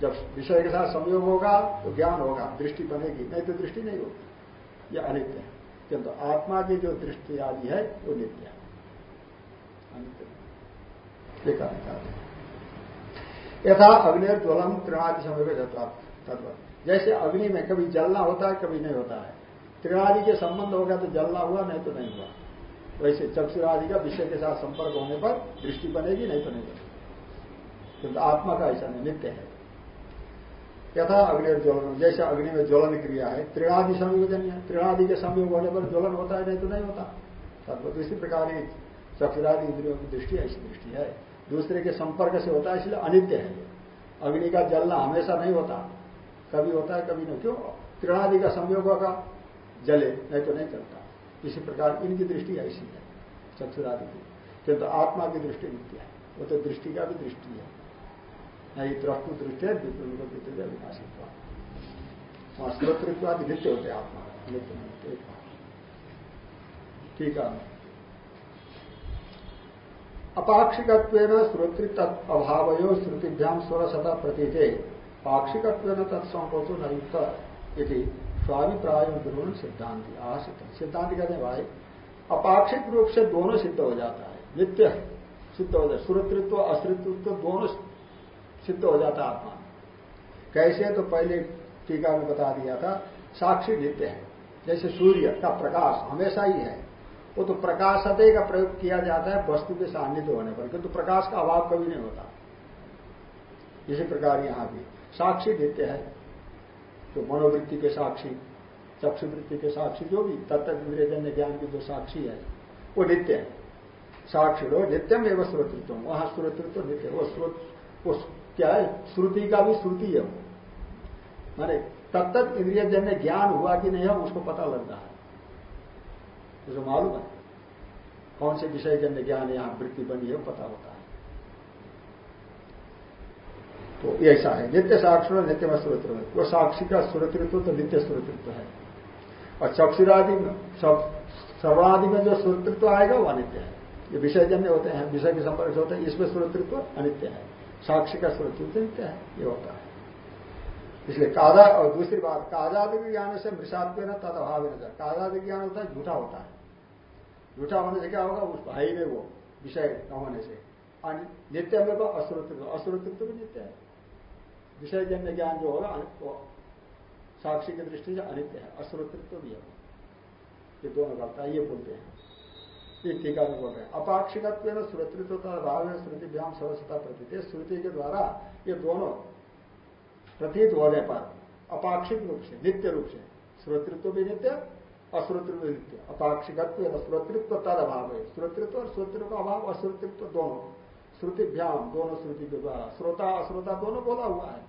जब विषय के साथ संयोग होगा तो ज्ञान होगा, दृष्टि बनेगी, नहीं तो दृष्टि नहीं होगी। यह अनित्य है। किंतु आत्मा की जो दृष्टि आदि है, वो नित्य है। अनित्य यथा अग्नि ज्वलम त्रिनादि समय तत्व। जैसे अग्नि में कभी जलना होता है, कभी नहीं होता है। त्रिणादि के संबंध होगा तो जलना हुआ, नहीं तो नहीं हुआ। वैसे चक्षुरादि का विषय के साथ संपर्क होने पर दृष्टि बनेगी, नहीं तो नहीं बनेगी। किंतु आत्मा का ऐसा नहीं, नित्य है। यथा अग्नि ज्वलन, जैसे अग्नि में ज्वलन क्रिया है, त्रिणादि संयोजन है त्रिणादि के संयोग होने पर ज्वलन होता है, नहीं तो नहीं होता। तद्वत इसी प्रकार चक्षुरादि इंद्रियों की दृष्टि ऐसी दृष्टि है। दूसरे के संपर्क से होता है, इसलिए अनित्य है। अग्नि का जलना हमेशा नहीं होता। कभी होता है, कभी नहीं। क्यों? त्रिणादि का संयोग होगा, जले, नहीं तो नहीं चलता। इसी प्रकार इनकी दृष्टि ऐसी है, चक्षुरादि की। किंतु तो आत्मा की दृष्टि नित्य है। वो तो दृष्टि का भी दृष्टि है। नहीं द्रष्टु दृष्टि विपरीत विनाशित्व वहाँ श्रोतृत्वादि नित्य होते आत्मा नित्य नित्य ठीक है। अपाक्षिक श्रोतृत्व अभाव श्रुतिभ्याम स्वरसता प्रतीते। पाक्षिक तत्संकोचो न युक्त यदि स्वाभिप्राय गुरुण सिद्धांत आ सिद्धांत कहते हैं, भाई, अपाक्षिक रूप से दोनों सिद्ध हो जाता है। नित्य सिद्ध हो है। श्रोतृत्व अश्रित्व दोनों सिद्ध हो जाता आत्मा। कैसे? तो पहले टीका में बता दिया था, साक्षी नित्य है। जैसे सूर्य का प्रकाश हमेशा ही है, वो तो प्रकाशते का प्रयोग किया जाता है वस्तु के सान्निध्य होने पर, किंतु तो प्रकाश का अभाव कभी नहीं होता। इसी प्रकार यहाँ भी, साक्षी नित्य है तो मनोवृत्ति के साक्षी, चक्षुवृत्ति के साक्षी, जो भी तत्त इंद्रियजन्य ज्ञान की जो साक्षी है, वो नित्य है। साक्षी लो नित्यम एवं श्रोतृत्व वहाँ श्रोतृत्व नित्य वो स्रोत क्या है? श्रुति का भी श्रुति है माने तब तक इंद्रिय जन्य ज्ञान हुआ कि नहीं है, उसको पता लग रहा है मुझे मालूम है। कौन से विषय जन्य ज्ञान यहाँ वृत्ति बनी है पता होता है। तो ऐसा है। नित्य साक्षी और नित्य में सुरत्र में वो साक्षी का सुरतृत्व तो नित्य सुरतृत्व है। और चक्षुरादि में सर्वादि में जो सुरतृत्व आएगा, वो अनित्य है। ये विषय जन्य होते हैं, विषय के संपर्क होते हैं, इसमें सुरतृत्व अनित्य है। साक्षी का सुरतृत्व नित्य है, ये होता है। इसलिए कादा और दूसरी बात कादादि ज्ञान से मृषात्व न तद अभाव न कादादि ज्ञान होता है, झूठा होता है। झूठा होने से क्या होगा? उस भाई में वो विषय न होने से। नित्य में को असुरतृत्व असुरतृत्व भी नित्य है। विषय जन्य ज्ञान जो होगा वो साक्षी की दृष्टि से अनित्य है। असुरतृत्व भी है ये दोनों करता है, ये बोलते हैं। टीका में बोल रहे हैं। अपाक्षिकत्व में सुरतृत्व का भाव श्रुति व्याम सरसता प्रतीत। श्रुति के द्वारा ये दोनों प्रतीत होने पर अपाक्षिक रूप से, नित्य रूप से श्रोतृत्व भी नित्य अश्रोतृत्व नित्य। अपाक्षिकत्व श्रोतृत्व तद अभाव है। श्रोतृत्व और श्रोतृत्व का अभाव अश्रोतृत्व दोनों। श्रुति श्रुतिभ्याम दोनों श्रुति के द्वारा, श्रोता अश्रोता दोनों बोला हुआ है।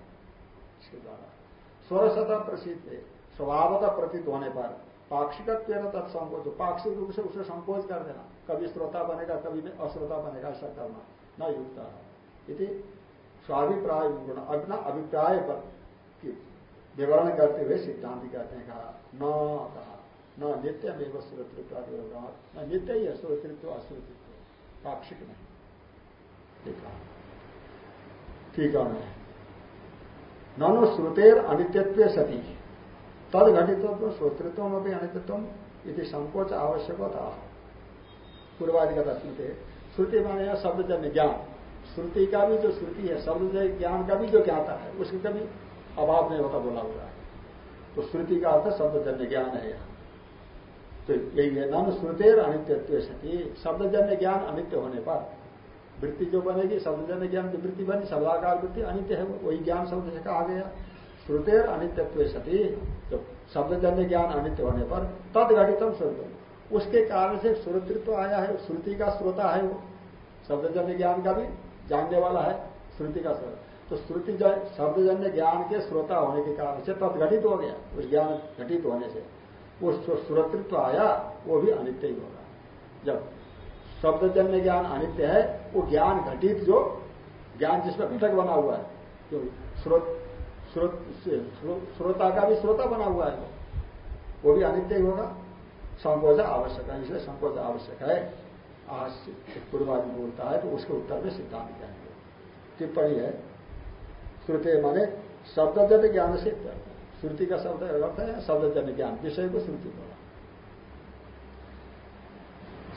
इसके द्वारा। स्वरसता प्रसिद्ध स्वभावता प्रतीत होने पर पाक्षिकत्व तत्संकोच पाक्षिक रूप से उसे संकोच कर देना। कभी श्रोता बनेगा, कभी अश्रोता बनेगा, ऐसा करना। न युक्त। है स्वाभिप्राय गुण अपना अभिप्राय पर विवरण करते हुए सिद्धांत कहते हैं, कहा, न कहा। न नित्य में सुरतृत्व न नित्य ही है सुरतृत्व असुरतृत्व पाक्षिक नहीं। ठीक है। ननु श्रुतेर अनित्यत्व सती। तद घटित्व श्रोतृत्व भी अनित्यत्व इति संकोच आवश्यकता। पूर्वाधिगत स्मृति। श्रुति माने शब्द जन्य ज्ञान श्रुति का भी जो श्रुति है, शब्द ज्ञान का भी जो ज्ञाता है, उसके कभी अभाव नहीं होता बोला हुआ है। तो श्रुति का अर्थ शब्द जन्य ज्ञान है यहाँ। तो यही है, नाम श्रुतेर अनित्यत्व सती। शब्द जन्य ज्ञान अनित्य होने पर वृत्ति जो बनेगी, शब्द जन्य ज्ञान की वृत्ति बनी, शब्दाकार वृत्ति अनित्य है, वही ज्ञान शब्द से कहा गया। श्रुतेर अनित्यत्व सती, जब शब्द जन्य ज्ञान अनित्य होने पर तद घटितम स्वरूप उसके कारण से श्रोतृत्व आया है, श्रुति का श्रोता है वो। शब्द जन्य ज्ञान का भी जानने वाला है, श्रुति का श्रोता। तो श्रुति शब्दजन्य ज्ञान के श्रोता होने के कारण से तत्घटित हो गया, उस ज्ञान घटित होने से। वो सुरतृत्व आया, वो भी अनित्य ही होगा जब शब्दजन्य ज्ञान अनित्य है, वो ज्ञान घटित जो, ज्ञान जिसमें घटक बना हुआ है, जो स्रोत श्रोता का भी श्रोता बना हुआ है। वो भी अनित्य ही होगा। संकोच आवश्यक है, इसलिए संकोच आवश्यक है। आज पूर्वादि बोलता है तो उसके उत्तर में सिद्धांत कहेंगे। टिप्पणी है, श्रुति माने शब्दजन्य ज्ञान से श्रुति का शब्द अर्थ है शब्दजन्य ज्ञान, विषय को श्रुति बोला।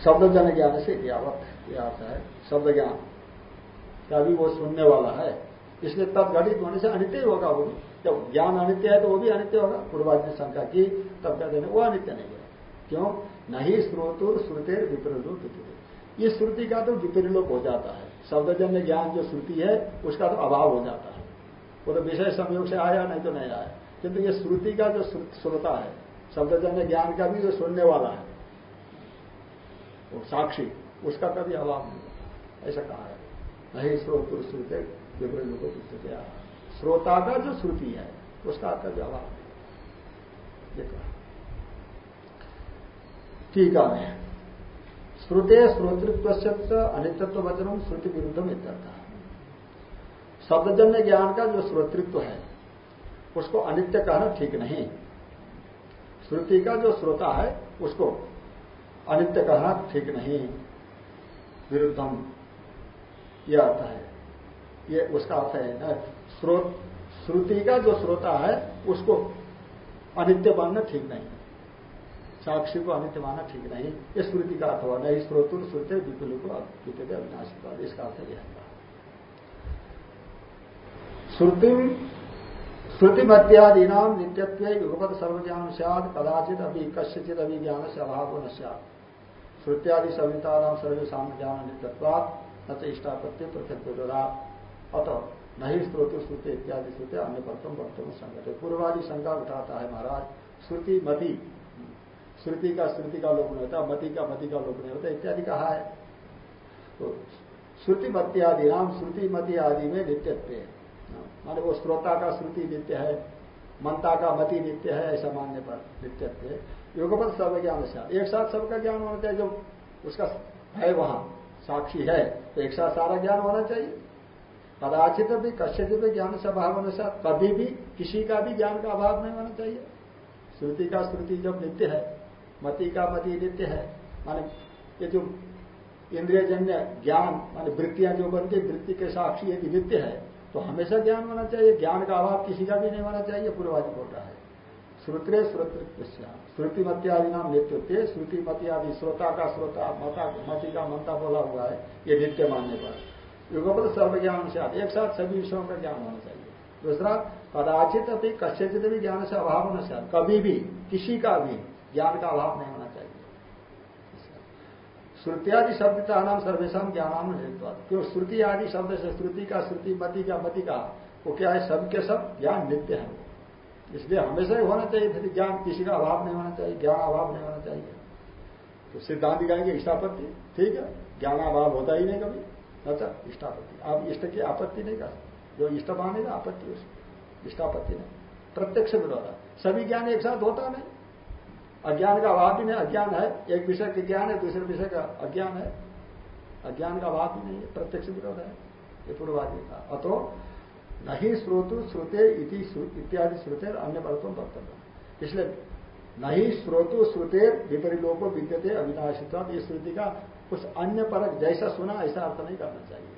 शब्दजन्य ज्ञान से यह अर्थ है शब्द ज्ञान क्या भी वो सुनने वाला है इसलिए तब घटित होने से अनित्य होगा वो भी। जब ज्ञान अनित्य है तो वो भी अनित्य होगा। पूर्वाज ने शंका की, तब कहते हैं वो अनित्य नहीं है। क्यों? नहीं स्रोतुर श्रुतेर विपरीत इस श्रुति का तो विपरीलोक हो जाता है। शब्दजन्य ज्ञान जो श्रुति है, उसका तो अभाव हो जाता है। वो तो विषय संयोग से आया, नहीं तो नहीं आया। किंतु ये श्रुति का जो श्रोता है, शब्दजन्य ज्ञान का भी जो सुनने वाला है, वो साक्षी, उसका कभी अभाव नहीं ऐसा कहा है। नहीं श्रोतुर श्रुते विपरीत श्रोता का जो श्रुति है, उसका अभाव नहीं ठीक है श्रुते श्रोतृत्व अनित्व वचनम श्रुति विरुद्धम इत्यर्थ। शब्दजन्य ज्ञान का जो श्रोतृत्व है, उसको अनित्य कहना ठीक नहीं। श्रुति का जो श्रोता है, उसको अनित्य कहना ठीक नहीं। विरुद्धम। यह अर्थ है। ये उसका अर्थ है स्रोत, श्रुति का जो श्रोता है, उसको अनित्य मानना ठीक नहीं साक्षी को अनित्य मानना ठीक नहीं ये श्रुति का अर्थ हुआ नहीं स्रोतुर श्रुति विपुल को अविनाशी इसका अर्थ यह है। श्रुति श्रुतिमत्यादीना नित्यत्व युगपत सर्वज्ञान सद कदाचित अभी कस्यचित अभी ज्ञान से अभाव न सद श्रुत्यादि सविता सर्वेशा ज्ञान नित्यत्वात्, न तो इष्टापत्ति पृथक अतः नहीं स्त्रोत श्रुति इत्यादि श्रुति अन्य परतम वक्तव्य संगत है। पूर्वादि शंका उठाता है महाराज, श्रुति, मति। श्रुति का श्रुति का लोप नहीं होता, मति का मति का लोप नहीं होता, इत्यादि कहा है। तो श्रुति, मति आदि नाम श्रुति, मति आदि में नित्यत्व है। माने वो श्रोता का श्रुति नित्य है मनता का मति नित्य है, ऐसा मानने पर नित्यत्व युगपत सर्व ज्ञान एक साथ सबका ज्ञान होना चाहिए, जो उसका है वहाँ, साक्षी है तो एक साथ सारा ज्ञान होना चाहिए। कदाचित भी कश्यप भी ज्ञान से अभाव होने से कभी भी किसी का भी ज्ञान का अभाव नहीं होना चाहिए। श्रुति का श्रुति जब नित्य है, मति का मति नित्य है, माने ये जो इंद्रियजन्य ज्ञान, माने वृत्तियाँ जो बनती वृत्ति के साक्षी यदि नित्य है तो हमेशा ज्ञान होना चाहिए। ज्ञान का अभाव किसी का भी नहीं होना चाहिए बोल रहा है। श्रोतृत्व श्रुति मत्यादि नाम नित्य श्रुति मत आदि श्रोता का श्रोता, मता, मति का मंता बोला हुआ है, ये नित्य मानने पर युगपत सर्व ज्ञान से एक साथ सभी विषयों का ज्ञान होना चाहिए। दूसरा, कदाचित अभी कश्यचित भी ज्ञान से अभाव होना चाहिए। कभी भी, किसी का भी ज्ञान का अभाव नहीं होना चाहिए। श्रुति आदि शब्दता नाम सर्वेशा ज्ञानाम हेतु क्यों? श्रुति आदि शब्द से श्रुति का, श्रुति मति का मति का, वो क्या है? सब के सब ज्ञान नित्य है। इसलिए हमेशा ही होना चाहिए फिर ज्ञान किसी का अभाव नहीं होना चाहिए, ज्ञान अभाव नहीं होना चाहिए। तो सिद्धांत कहेंगे, इष्टापत्ति। ठीक है, ज्ञान अभाव होता ही नहीं कभी। अच्छा इष्टापत्ति। आप इष्ट की आपत्ति नहीं कर जो इष्ट मानेगा आपत्ति उसकी इष्टापत्ति नहीं। प्रत्यक्ष विरोध सभी ज्ञान एक साथ होता नहीं। अज्ञान का अभाव भी नहीं। अज्ञान है। एक विषय का ज्ञान है, दूसरे विषय का अज्ञान है। अज्ञान का अभाव भी नहीं है। प्रत्यक्ष विरोध है। ये पूर्वादि का। अतो नहीं श्रोतु श्रुते इत्यादि श्रुते अन्य परतों वक्तव्य इसलिए, नहीं श्रोतु श्रुते विपरीलोको विद्यते अविनाशित्व ये श्रुति का कुछ अन्य परक जैसा सुना ऐसा अर्थ नहीं करना चाहिए।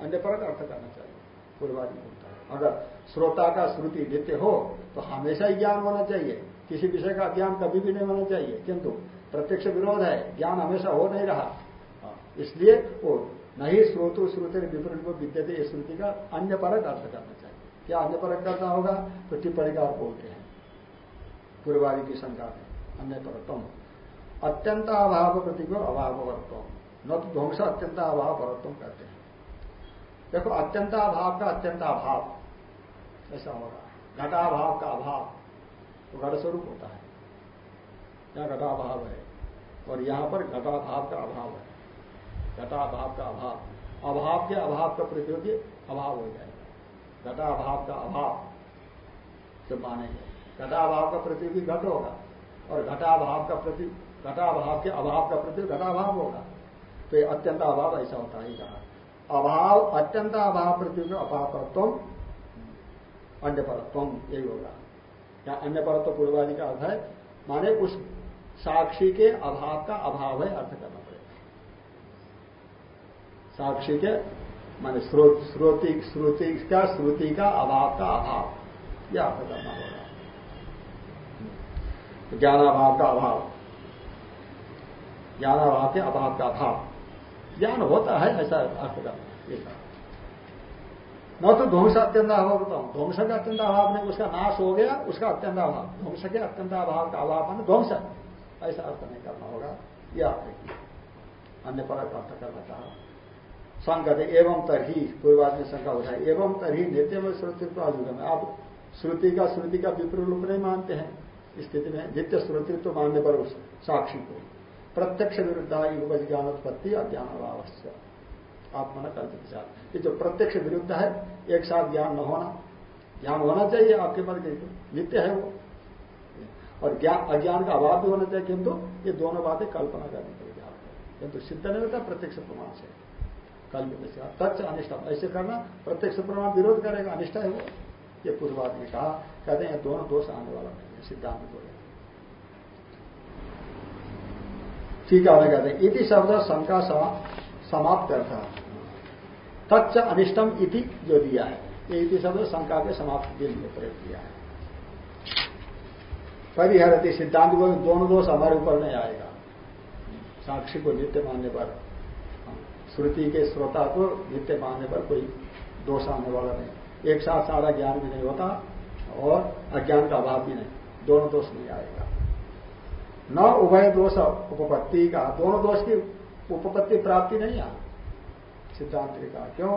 अन्य परक अर्थ करना चाहिए। पूर्वादि बोलता है। अगर श्रोता का श्रुति नित्य हो तो हमेशा ही ज्ञान होना चाहिए। किसी विषय का ज्ञान कभी भी नहीं होना चाहिए। किंतु प्रत्यक्ष विरोध है ज्ञान हमेशा हो नहीं रहा। हाँ, इसलिए वो नहीं श्रोतु श्रुति विपरीत को विद्यते इस श्रुति का अन्य परक अर्थ करना चाहिए। क्या अन्य परक करना होगा? तो टिप्पणीकार बोलते हैं। पूर्वादि की शंका में अन्य परतम अत्यंत अभाव प्रति को अभाव वर्तम न तो ध्वंस अत्यंत अभाव वर्तम कहते हैं। देखो, अत्यंताभाव का अत्यंत अभाव ऐसा होगा घटाभाव का अभाव तो घट स्वरूप होता है। यहाँ घटाभाव है और यहाँ पर घटाभाव का अभाव है। घटाभाव का अभाव। अभाव के अभाव का प्रतियोगी अभाव हो जाएगा। घटाभाव का अभाव जो मानेंगे। घटाभाव का प्रतियोगी घट होगा और घटाभाव का प्रति घटाभाव के अभाव का प्रति घटाभाव होगा। तो ये अत्यंत अभाव ऐसा होता है कहा अभाव, अत्यंत अभाव पृथ्वी अपापरत्व अन्य परत्व यही होगा। क्या अन्य परत्व पूर्वादि का अर्थ है, माने उस साक्षी के अभाव का अभाव है अर्थ करना पड़ेगा। साक्षी के, माने श्रोति श्रुति का श्रुति का अभाव का अभाव, यह अर्थ करना होगा ज्ञानाभाव का अभाव। ज्ञानाभाव के अभाव का अभाव ज्ञान होता है ऐसा अर्थ करना न तो ध्वंस अत्यंत अभाव बताऊ ध्वंस का अत्यंत अभाव नहीं उसका नाश हो गया, उसका अत्यंत अभाव। ध्वंस के अत्यंत अभाव का अभाव मान ध्वंस। ऐसा अर्थ नहीं करना होगा। यह अर्थ अन्य पर अर्थ करना चाह संगत एवं तरही, पूर्वाद में शंका उठाए एवं तरही नित्य में आजुग में। आप श्रुति का श्रुति का विपरीत रूप नहीं मानते हैं। स्थिति में नित्य श्रोतृत्व मानने पर उस साक्षी को। प्रत्यक्ष विरुद्धा युग ज्ञानोत्पत्ति अज्ञान अभाव आत्मा कल्पित विचार ये जो प्रत्यक्ष विरुद्ध है, एक साथ ज्ञान न होना। ज्ञान होना चाहिए, आपके के नित्य है वो। और ज्ञान, अज्ञान का अभाव भी होना चाहिए, किंतु ये दोनों बातें कल्पना करनी पड़ेगी आपको किंतु सिद्ध नहीं होता, प्रत्यक्ष प्रमाण से। कल्पित से तच्च अनिष्ट। ऐसे करना, प्रत्यक्ष प्रमाण विरोध करेगा, अनिष्ट है वो। ये पूर्वाद ने कहा, कहते हैं, दोनों दोष आने वाला नहीं है, सिद्धांत बोले ठीक है कहते हैं। इति शब्द शंका समाप्त करता तच्च अनिष्टम इति जो दिया है, ये इति शब्द शंका के समाप्त के लिए प्रयोग किया है। परिहरती सिद्धांत को दोनों दोष हमारे ऊपर नहीं आएगा। साक्षी को नित्य मानने पर, श्रुति के श्रोता को नित्य मानने पर कोई दोष आने वाला नहीं। एक साथ सारा ज्ञान भी नहीं होता और अज्ञान का अभाव भी नहीं। दोनों दोष नहीं आएगा। न उभय दोष उपपत्ति का। दोनों दोष की उपपत्ति प्राप्ति नहीं है। सिद्धांत कहा, क्यों?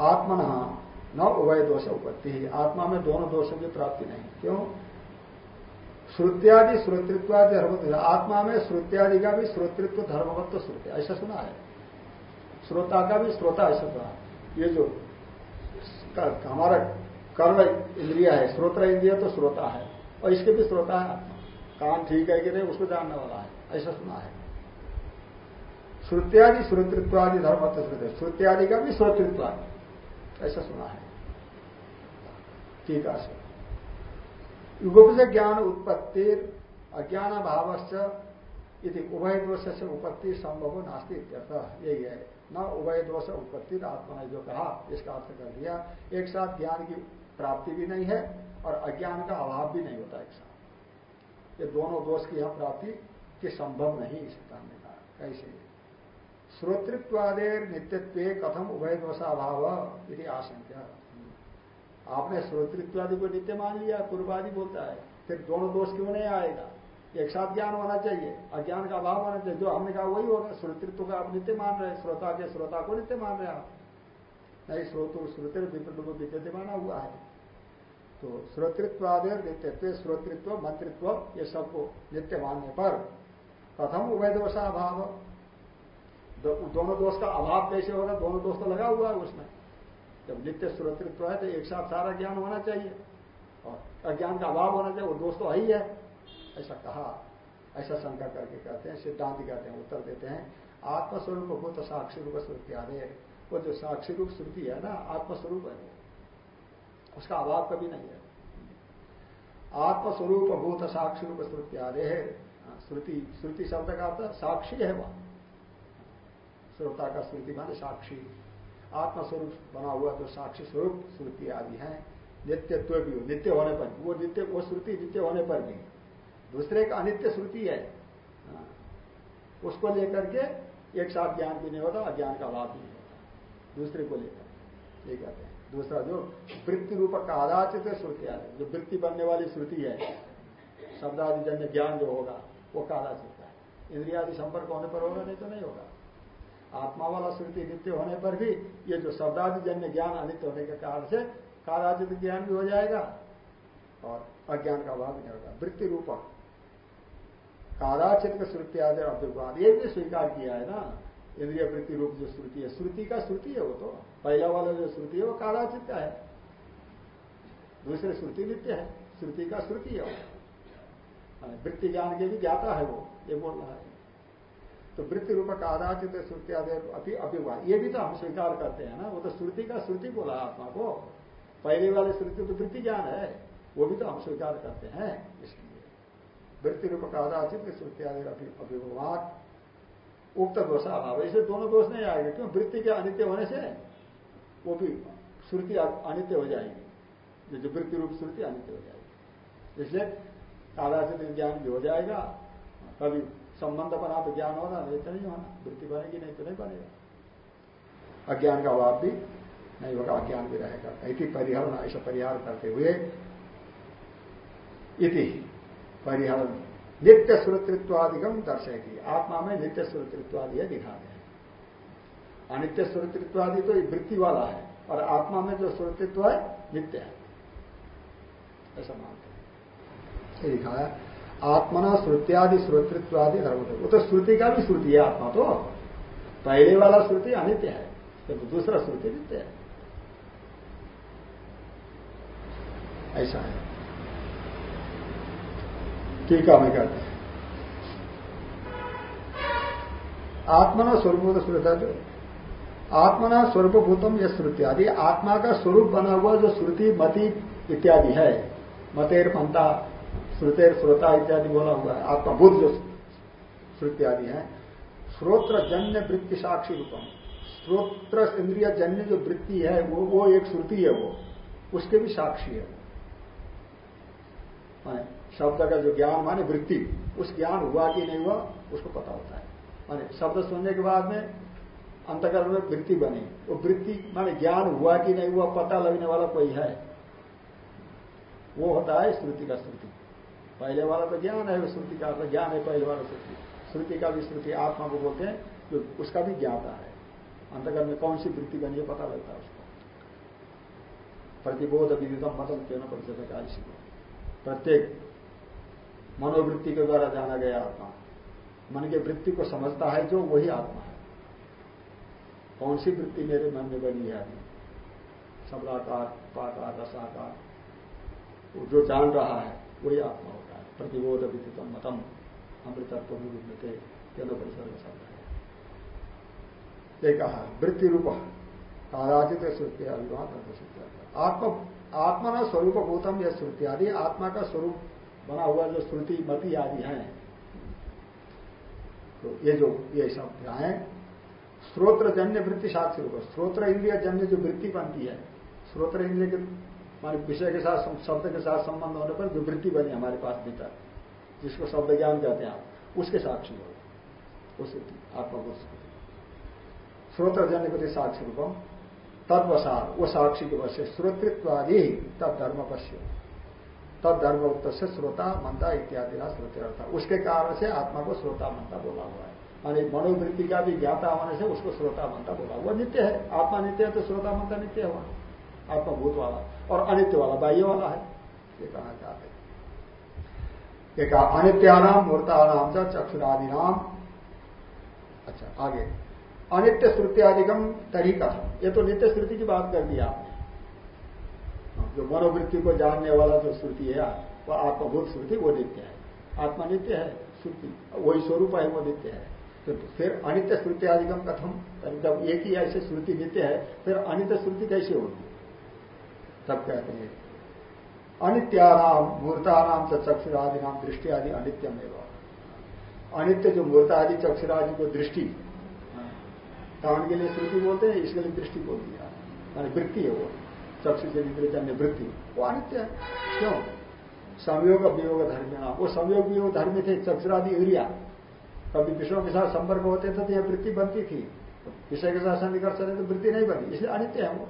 आत्मन न उभय दोष उपत्ति आत्मा में दोनों दोषों की प्राप्ति नहीं। क्यों? श्रुत्यादि श्रोतृत्वादि धर्म आत्मा में श्रुत्यादि का भी श्रोतृत्व धर्मवत्व श्रुति ऐसा सुना है। श्रोता का भी श्रोता ऐसा सुना ये जो हमारा कर्म इंद्रिया है, श्रोत्र इंद्रिय तो श्रोता है और इसके भी श्रोता है आत्मा। कान ठीक है कि नहीं, उसको जानने वाला है। ऐसा सुना है। श्रुत्यादि श्रोतृत्वादि धर्म श्रुत श्रुत्यादि का भी श्रोतृत्वादि ऐसा सुना है। ठीक युगोप से ज्ञान उत्पत्ति अज्ञान भाव यदि उभय दोष से उत्पत्ति संभव नास्ती यही है। न उभय दोष उत्पत्ति आत्मा ने जो कहा, इसका अर्थ कर दिया। एक साथ ज्ञान की प्राप्ति भी नहीं है और अज्ञान का अभाव भी नहीं होता एक साथ। ये दोनों दोष की यह प्राप्ति की संभव नहीं, इस ने कहा। कैसे? श्रोतृत्वादेर नित्यत्व कथम उभय दोषाभाव यदि आशंका। आपने श्रोतृत्वादि को नित्य मान लिया, पूर्वादि बोलता है, फिर दोनों दोष क्यों नहीं आएगा? एक साथ ज्ञान होना चाहिए, अज्ञान का अभाव होना चाहिए। जो हमने कहा वही होगा, श्रोतृत्व का आप नित्य मान रहे श्रोता के श्रोता को नित्य मान रहे आप। नहीं, श्रोतु विपरीत को विद्यते माना हुआ है। तो श्रोतृत्वादेर नित्यत्व श्रोतृत्व मंत्रित्व ये सबको नित्य मानने पर प्रथम उभय दोषाभाव। दो, दोनों दोष का अभाव कैसे होगा? दोनों दोष तो लगा हुआ है उसमें। जब नित्य श्रोतृत्व है तो एक साथ सारा ज्ञान होना चाहिए। और अज्ञान का अभाव होना चाहिए वो दोष तो ही है ऐसा कहा ऐसा शंका करके कहते हैं सिद्धांत कहते हैं उत्तर देते हैं आत्मस्वरूप को तो साक्षी रूप श्रुति आदि वो जो साक्षी रूप श्रुति है ना आत्मस्वरूप है। उसका अभाव कभी नहीं है। आत्मस्वरूप भूत साक्षी रूप श्रुति आदि है। श्रुति श्रुति शब्द का अर्थ साक्षी है वह। श्रोता का श्रुति माने साक्षी। आत्मस्वरूप बना हुआ जो साक्षी स्वरूप श्रुति आदि है, नित्यत्व भी हो, नित्य होने पर वो नित्य, वो श्रुति नित्य होने पर भी। दूसरे का अनित्य श्रुति है। हाँ। उसको लेकर के एक साथ ज्ञान भी नहीं होता, अज्ञान का अभाव भी नहीं होता। दूसरे को लेकर, ये कहते हैं। दूसरा जो वृत्ति रूप कादाचित श्रुति आ जो वृत्ति बनने वाली श्रुति है शब्दादि जन्य ज्ञान जो होगा, वो कादाचित है। इंद्रियादि संपर्क होने पर होगा, नहीं तो नहीं होगा। आत्मा वाला श्रुति नित्य होने पर भी ये जो शब्दादि जन्य ज्ञान अनित्य होने के कारण से कादाचित ज्ञान भी हो जाएगा और अज्ञान का अभाव नहीं होगा। वृत्ति रूपक। कादाचित श्रुति आदि अभ्युपाद, ये भी स्वीकार किया है ना? इंद्रिय वृत्ति रूप जो श्रुति है। श्रुति का श्रुति है वो तो। पहला वाला जो श्रुति है वो कादाचित का है। दूसरे श्रुति नित्य है। श्रुति का श्रुति है वो। वृत्ति ज्ञान के भी ज्ञाता है वो, ये बोल रहा है। तो वृत्ति रूप कादाचित श्रुति आदि अति अभिवाद, ये भी तो हम स्वीकार करते हैं ना। वो तो श्रुति का श्रुति बोला आत्मा को। पहले वाले श्रुति तो वृत्ति ज्ञान है। वो भी तो हम स्वीकार करते हैं। इसलिए वृत्ति रूप कादाचित श्रुति आदि अभिभवात उक्त दोष अभाव ऐसे दोनों दोष नहीं आएगा। क्यों? वृत्ति के अनित्य होने से वो भी श्रुति अनित्य हो जाएगी। जो वृत्ति रूप श्रुति अनित्य हो जाएगी। इसलिए कादाचित ज्ञान भी हो जाएगा। कभी संबंध बना तो ज्ञान होना नहीं तो नहीं होना। वृत्ति बनेगी नहीं तो नहीं बनेगा। अज्ञान का अभाव भी नहीं होगा, अज्ञान भी रहेगा। ऐसी परिहरण, ऐसा परिहार करते हुए इति परिहरण नित्य श्रोतृत्वादिगम दर्शेगी आत्मा में नित्य श्रोतृत्वादि है दिखाते हैं। अनित्य श्रोतृत्वादि तो वृत्ति वाला है, और आत्मा में जो श्रोतृत्व है, नित्य है। ऐसा मानते हैं। दिखाया आत्मना श्रुत्यादि श्रोतृत्वादि धर्म वो तो श्रुति का भी श्रुति है आत्मा तो। पहले वाला श्रुति अनित्य है तो दूसरा श्रुति नित्य है। ऐसा है। टीका में कहते हैं। आत्मना स्वरूप आत्मना स्वरूपभूतम यह श्रुति आदि। आत्मा का स्वरूप बना हुआ जो श्रुति, मति इत्यादि है। मतेर पंता श्रुतेर श्रोता इत्यादि बोला हुआ है। आत्माभूत जो श्रुति आदि है। श्रोत्र जन्य वृत्ति साक्षी रूपम। श्रोत्र इंद्रिय जन्य जो वृत्ति है, वो वो एक श्रुति है वो। उसके भी साक्षी है। शब्द का जो ज्ञान माने वृत्ति, उस ज्ञान हुआ कि नहीं हुआ, उसको पता होता है। माने शब्द सुनने के बाद में अंतकरण में वृत्ति बनी। वो वृत्ति माने ज्ञान हुआ कि नहीं हुआ, पता लगने वाला कोई है। वो होता है श्रुति का श्रुति। पहले वाला तो ज्ञान है श्रुति का ज्ञान है, पहले वाला श्रुति। श्रुति का भी श्रुति आत्मा को बोलते हैं, जो उसका भी ज्ञाता है। अंतकरण में कौन सी वृत्ति बनी है, पता लगता है उसको। प्रतिबोध विदितम मतम क्यों न का को। प्रत्येक मनोवृत्ति के द्वारा जाना गया आत्मा। मन के वृत्ति को समझता है जो वही आत्मा है। कौन सी वृत्ति मेरे मन में बनी है? सबलाकार पाकार, रसाकार। जो जान रहा है, वही आत्मा होता है। प्रतिबोध विदितम मतम अमृतत्व विद्यते तीनों परिसर का शब्द है। ये कहा, वृत्ति रूप। आराधित श्रुति अभिमान आत्मा आत्मा स्वरूप गौतम यह श्रुति आदि, आत्मा का स्वरूप बना हुआ जो श्रुति, मति आदि है। तो ये जो, ये शब्द है? स्रोत्र जन्य वृत्ति साक्षी रूप स्रोत्र इंद्रिय जन्य जो वृत्ति बनती है स्रोत्र इंद्रिय के, मान विषय के साथ, शब्द के साथ संबंध होने पर जो वृत्ति बनी हमारे पास भीतर, जिसको शब्द ज्ञान कहते हैं आप, उसके साक्षी हो। उस आत्मा स्रोत्र जन्य वृत्ति साक्षी रूपम तत्वसार, वो साक्षी के वश श्रोतृत्वादि तद धर्म पश्य तद धर्म उत्तर से श्रोता मनता इत्यादि ना श्रोते उसके कारण से आत्मा को श्रोता मनता बोला हुआ है। मानी मनोवृत्ति का भी ज्ञाता होने से उसको श्रोता मनता बोला वो नित्य है। आत्मा नित्य है तो श्रोता मनता नित्य है वहाँ आत्मा भूत वाला और अनित्य वाला, बाह्य वाला है। ये कहना चाहते एक अनित्यानाम, मूर्तानाम चक्षुरादि नाम अच्छा आगे। अनित्य श्रुति आदिगम तरी ये तो नित्य श्रुति की बात कर दिया। आपने जो मनोवृत्ति को जानने वाला जो श्रुति है वह आत्मभूत श्रुति वो नित्य है। आत्मा नित्य है, श्रुति, वही स्वरूप है, वो नित्य है। तो फिर अनित्य श्रुति आदिगम कथम जब एक ही ऐसे श्रुति नित्य है, फिर अनित्य श्रुति कैसे होगी? तब कहते हैं, अनित्यानाम, मूर्तानाम चक्षुरादि नाम दृष्टि आदि अनित्यम एवं अनित्य जो मूर्ता आदि चक्षुरादि को दृष्टि कारण के लिए श्रुति बोलते हैं, इसके लिए दृष्टि बोल दिया वृत्ति है वो। चक्षु से निद्रित वृत्ति वो अनित्य है क्यों? संयोग वियोग धर्म। वो संयोग वियोग धर्म थे चक्षुरादि एरिया कभी विषयों के साथ संपर्क होते थे तो यह वृत्ति बनती थी। विषय के साथ सन्निकर्ष तो वृत्ति नहीं बनी इसलिए अनित्य है वो।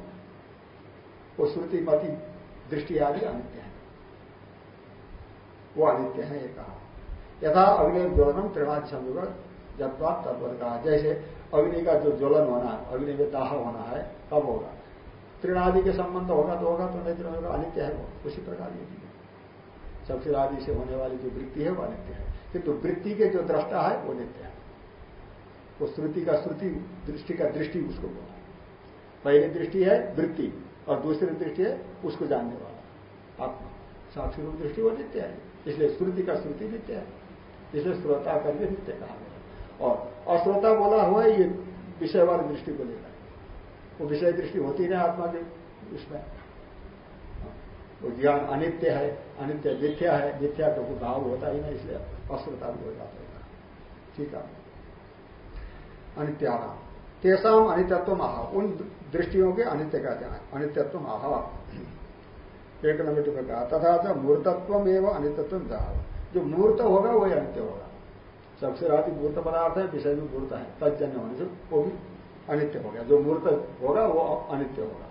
वो श्रुति मति दृष्टि आदि अनित्य है। वो अनित्य है ये कहा। यथा अग्नि ज्वलनम त्रिवाद संयोग जत्वाद तत्वर कहा। जैसे अग्नि का जो ज्वलन होना है अग्नि में दाह होना है कब होगा। तृणादि के संबंध होगा तो होगा तो नहीं तो होगा, अनित्य है वो, उसी प्रकार ये भी चक्षुर आदि से होने वाली जो वृत्ति है वो अनित्य है। किंतु वृत्ति के जो दृष्टा है वो नित्य है। वो श्रुति का श्रुति, दृष्टि का दृष्टि उसको बोला पहली दृष्टि है वृत्ति, और दूसरी दृष्टि है उसको जानने वाला। आत्मा साक्षी रूप दृष्टि वो नित्य है। इसलिए श्रुति का श्रुति नित्य है। इसलिए श्रोता करके नित्य कहा गया और अश्रोता बोला हुआ है ये विषय वाली दृष्टि को लेकर। वो विषय दृष्टि होती नहीं आत्मा के, इसमें। वो ज्ञान अनित्य है, अनित्य मिथ्या है, मिथ्या का कोई भाव होता ही नहीं, इसलिए अश्रोता भी हो जाता है। ठीक है। अनित्याना तेसाम अनित्यत्व महा उन दृष्टियों के अनित्य कहते हैं। अनित्यत्व महा एक नंबर में कहा तथा मूर्तत्व एवं अनित्यत्व जो मूर्त होगा, वही अनित्य होगा। सबसे राति मूर्त पदार्थ है, विषय भी मूर्त है तजन्य होने से वो भी अनित्य हो गया जो मूर्त होगा, वो अनित्य होगा।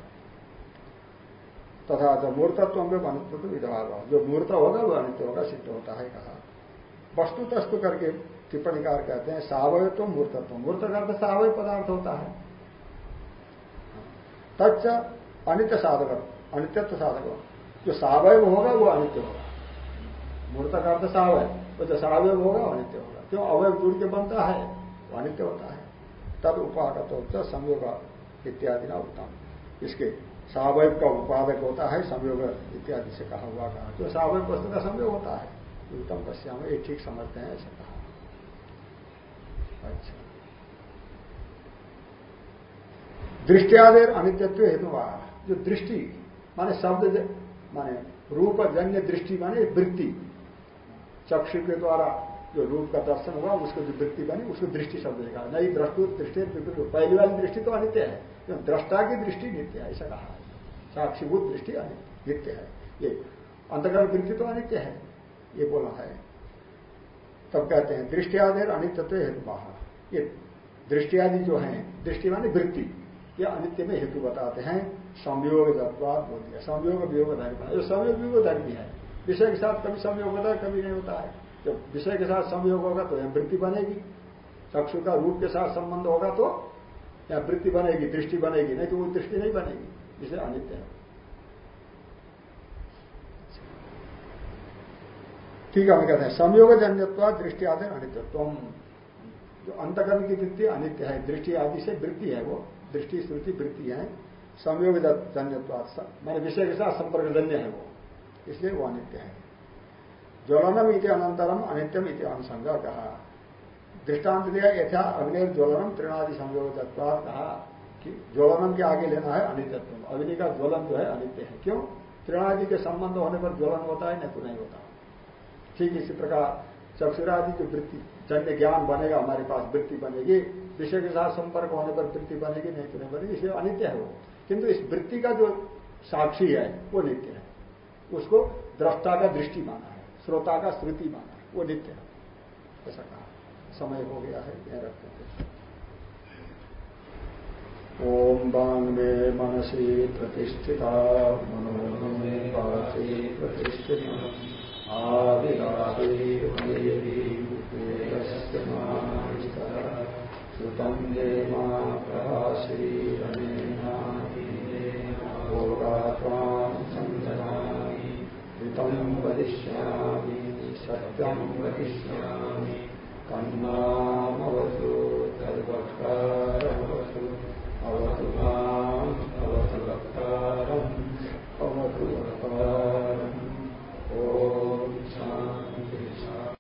तथा जो मूर्तत्व में अनित्व विधवा जो मूर्त होगा, वो अनित्य होगा, सिद्ध होता है कहा। वस्तु तस्तु करके टिप्पणीकार कहते हैं, सावयत्व मूर्तत्व। मूर्त अर्थ सावय पदार्थ होता है। तच्च अनित्य साधक अनित्यत्व साधक जो सावय होगा, वो अनित्य होगा। मूर्त अर्थ सावय। वो जो सावय होगा अनित्य होगा। क्यों? अवय जुड़ के बनता है, वो अनित्य होता है। तद उपागत संयोग इत्यादि ना उत्तम। इसके सावय का उपादक होता है, संयोग इत्यादि से कहा हुआ कहा। जो सावय वस्तु का संयोग होता है, उत्तम पश्चिम ये ठीक समझते हैं, ऐसा कहा। अच्छा। दृष्टियादेर अनित्यत्व हेतु जो दृष्टि, माने शब्द माने रूप, जन्य दृष्टि, माने वृत्ति, चक्षु के द्वारा जो रूप का दर्शन हुआ, उसको जो वृत्ति बनी, उसको दृष्टि शब्द देगा नहीं दृष्टु दृष्टि पहली वाली दृष्टि तो अनित्य है दृष्टा की दृष्टि नित्य है, ऐसा कहा है। साक्षीभूत दृष्टि नित्य है। ये अंतर्गत वृत्ति तो अनित्य है, ये बोला है। तब कहते हैं दृष्टि आदि अनित्यत्व हेतु ये दृष्टि आदि जो है, दृष्टि मानी वृत्ति, ये अनित्य में हेतु बताते हैं। संयोग दत्वाद बोल दिया संयोग वियोग धर्म जो संयोग वियोग धर्मी है। विषय के साथ कभी संयोग होता है, कभी नहीं होता है। जब विषय के साथ संयोग होगा तो यह वृत्ति बनेगी। चक्षु का रूप के साथ संबंध होगा तो यह वृत्ति बनेगी, दृष्टि बनेगी, नहीं तो वो दृष्टि नहीं बनेगी इसे अनित्य है। ठीक है, हम कहते हैं संयोग जन्यत्व दृष्टि आदि अनित्यत्व जो अंतकर्म की वृत्ति अनित्य है, दृष्टि आदि से वृत्ति है वो, दृष्टि, श्रुति, वृत्ति है संयोग जन्यत्वाद मैंने विषय के साथ संपर्क जन्य है वो, इसलिए वो अनित्य है। ज्वलनम इति अनंतरम अनित्यम इति अनुसंग कहा दृष्टांत दिया यथा अग्नि ज्वलनम त्रिनादि संयोग कहा कि ज्वलनम के आगे लेना है अनित्यत्व अग्नि का ज्वलन जो है अनित्य है। क्यों? त्रिनादि के संबंध होने पर ज्वलन होता है, नहीं तो नहीं होता। ठीक इसी प्रकार चक्षुरादि की वृत्ति, जन्य ज्ञान बनेगा, हमारे पास वृत्ति बनेगी, विषय के साथ संपर्क होने पर वृत्ति बनेगी, नहीं तो नहीं बनेगी इसलिए अनित्य है वो। किंतु इस वृत्ति का जो साक्षी है, वो नित्य है। उसको दृष्टा का दृष्टि माना है। श्रोता का श्रुति माना है वो नित्य है। ऐसा कहा। समय हो गया है, यह रखते थे ओम बांग में मनसी प्रतिष्ठिता मनो में वाची प्रतिष्ठिता श्रुतम देवा प्रभाश्रीरमेनाभोगात्वां सञ्जनामि सत्यं वदिष्यामि सत्यं वदिष्यामि। तन्नामवतु तद्वक्तारमवतु अवतु माम् अवतु वक्तारम् अवतु वक्तारम्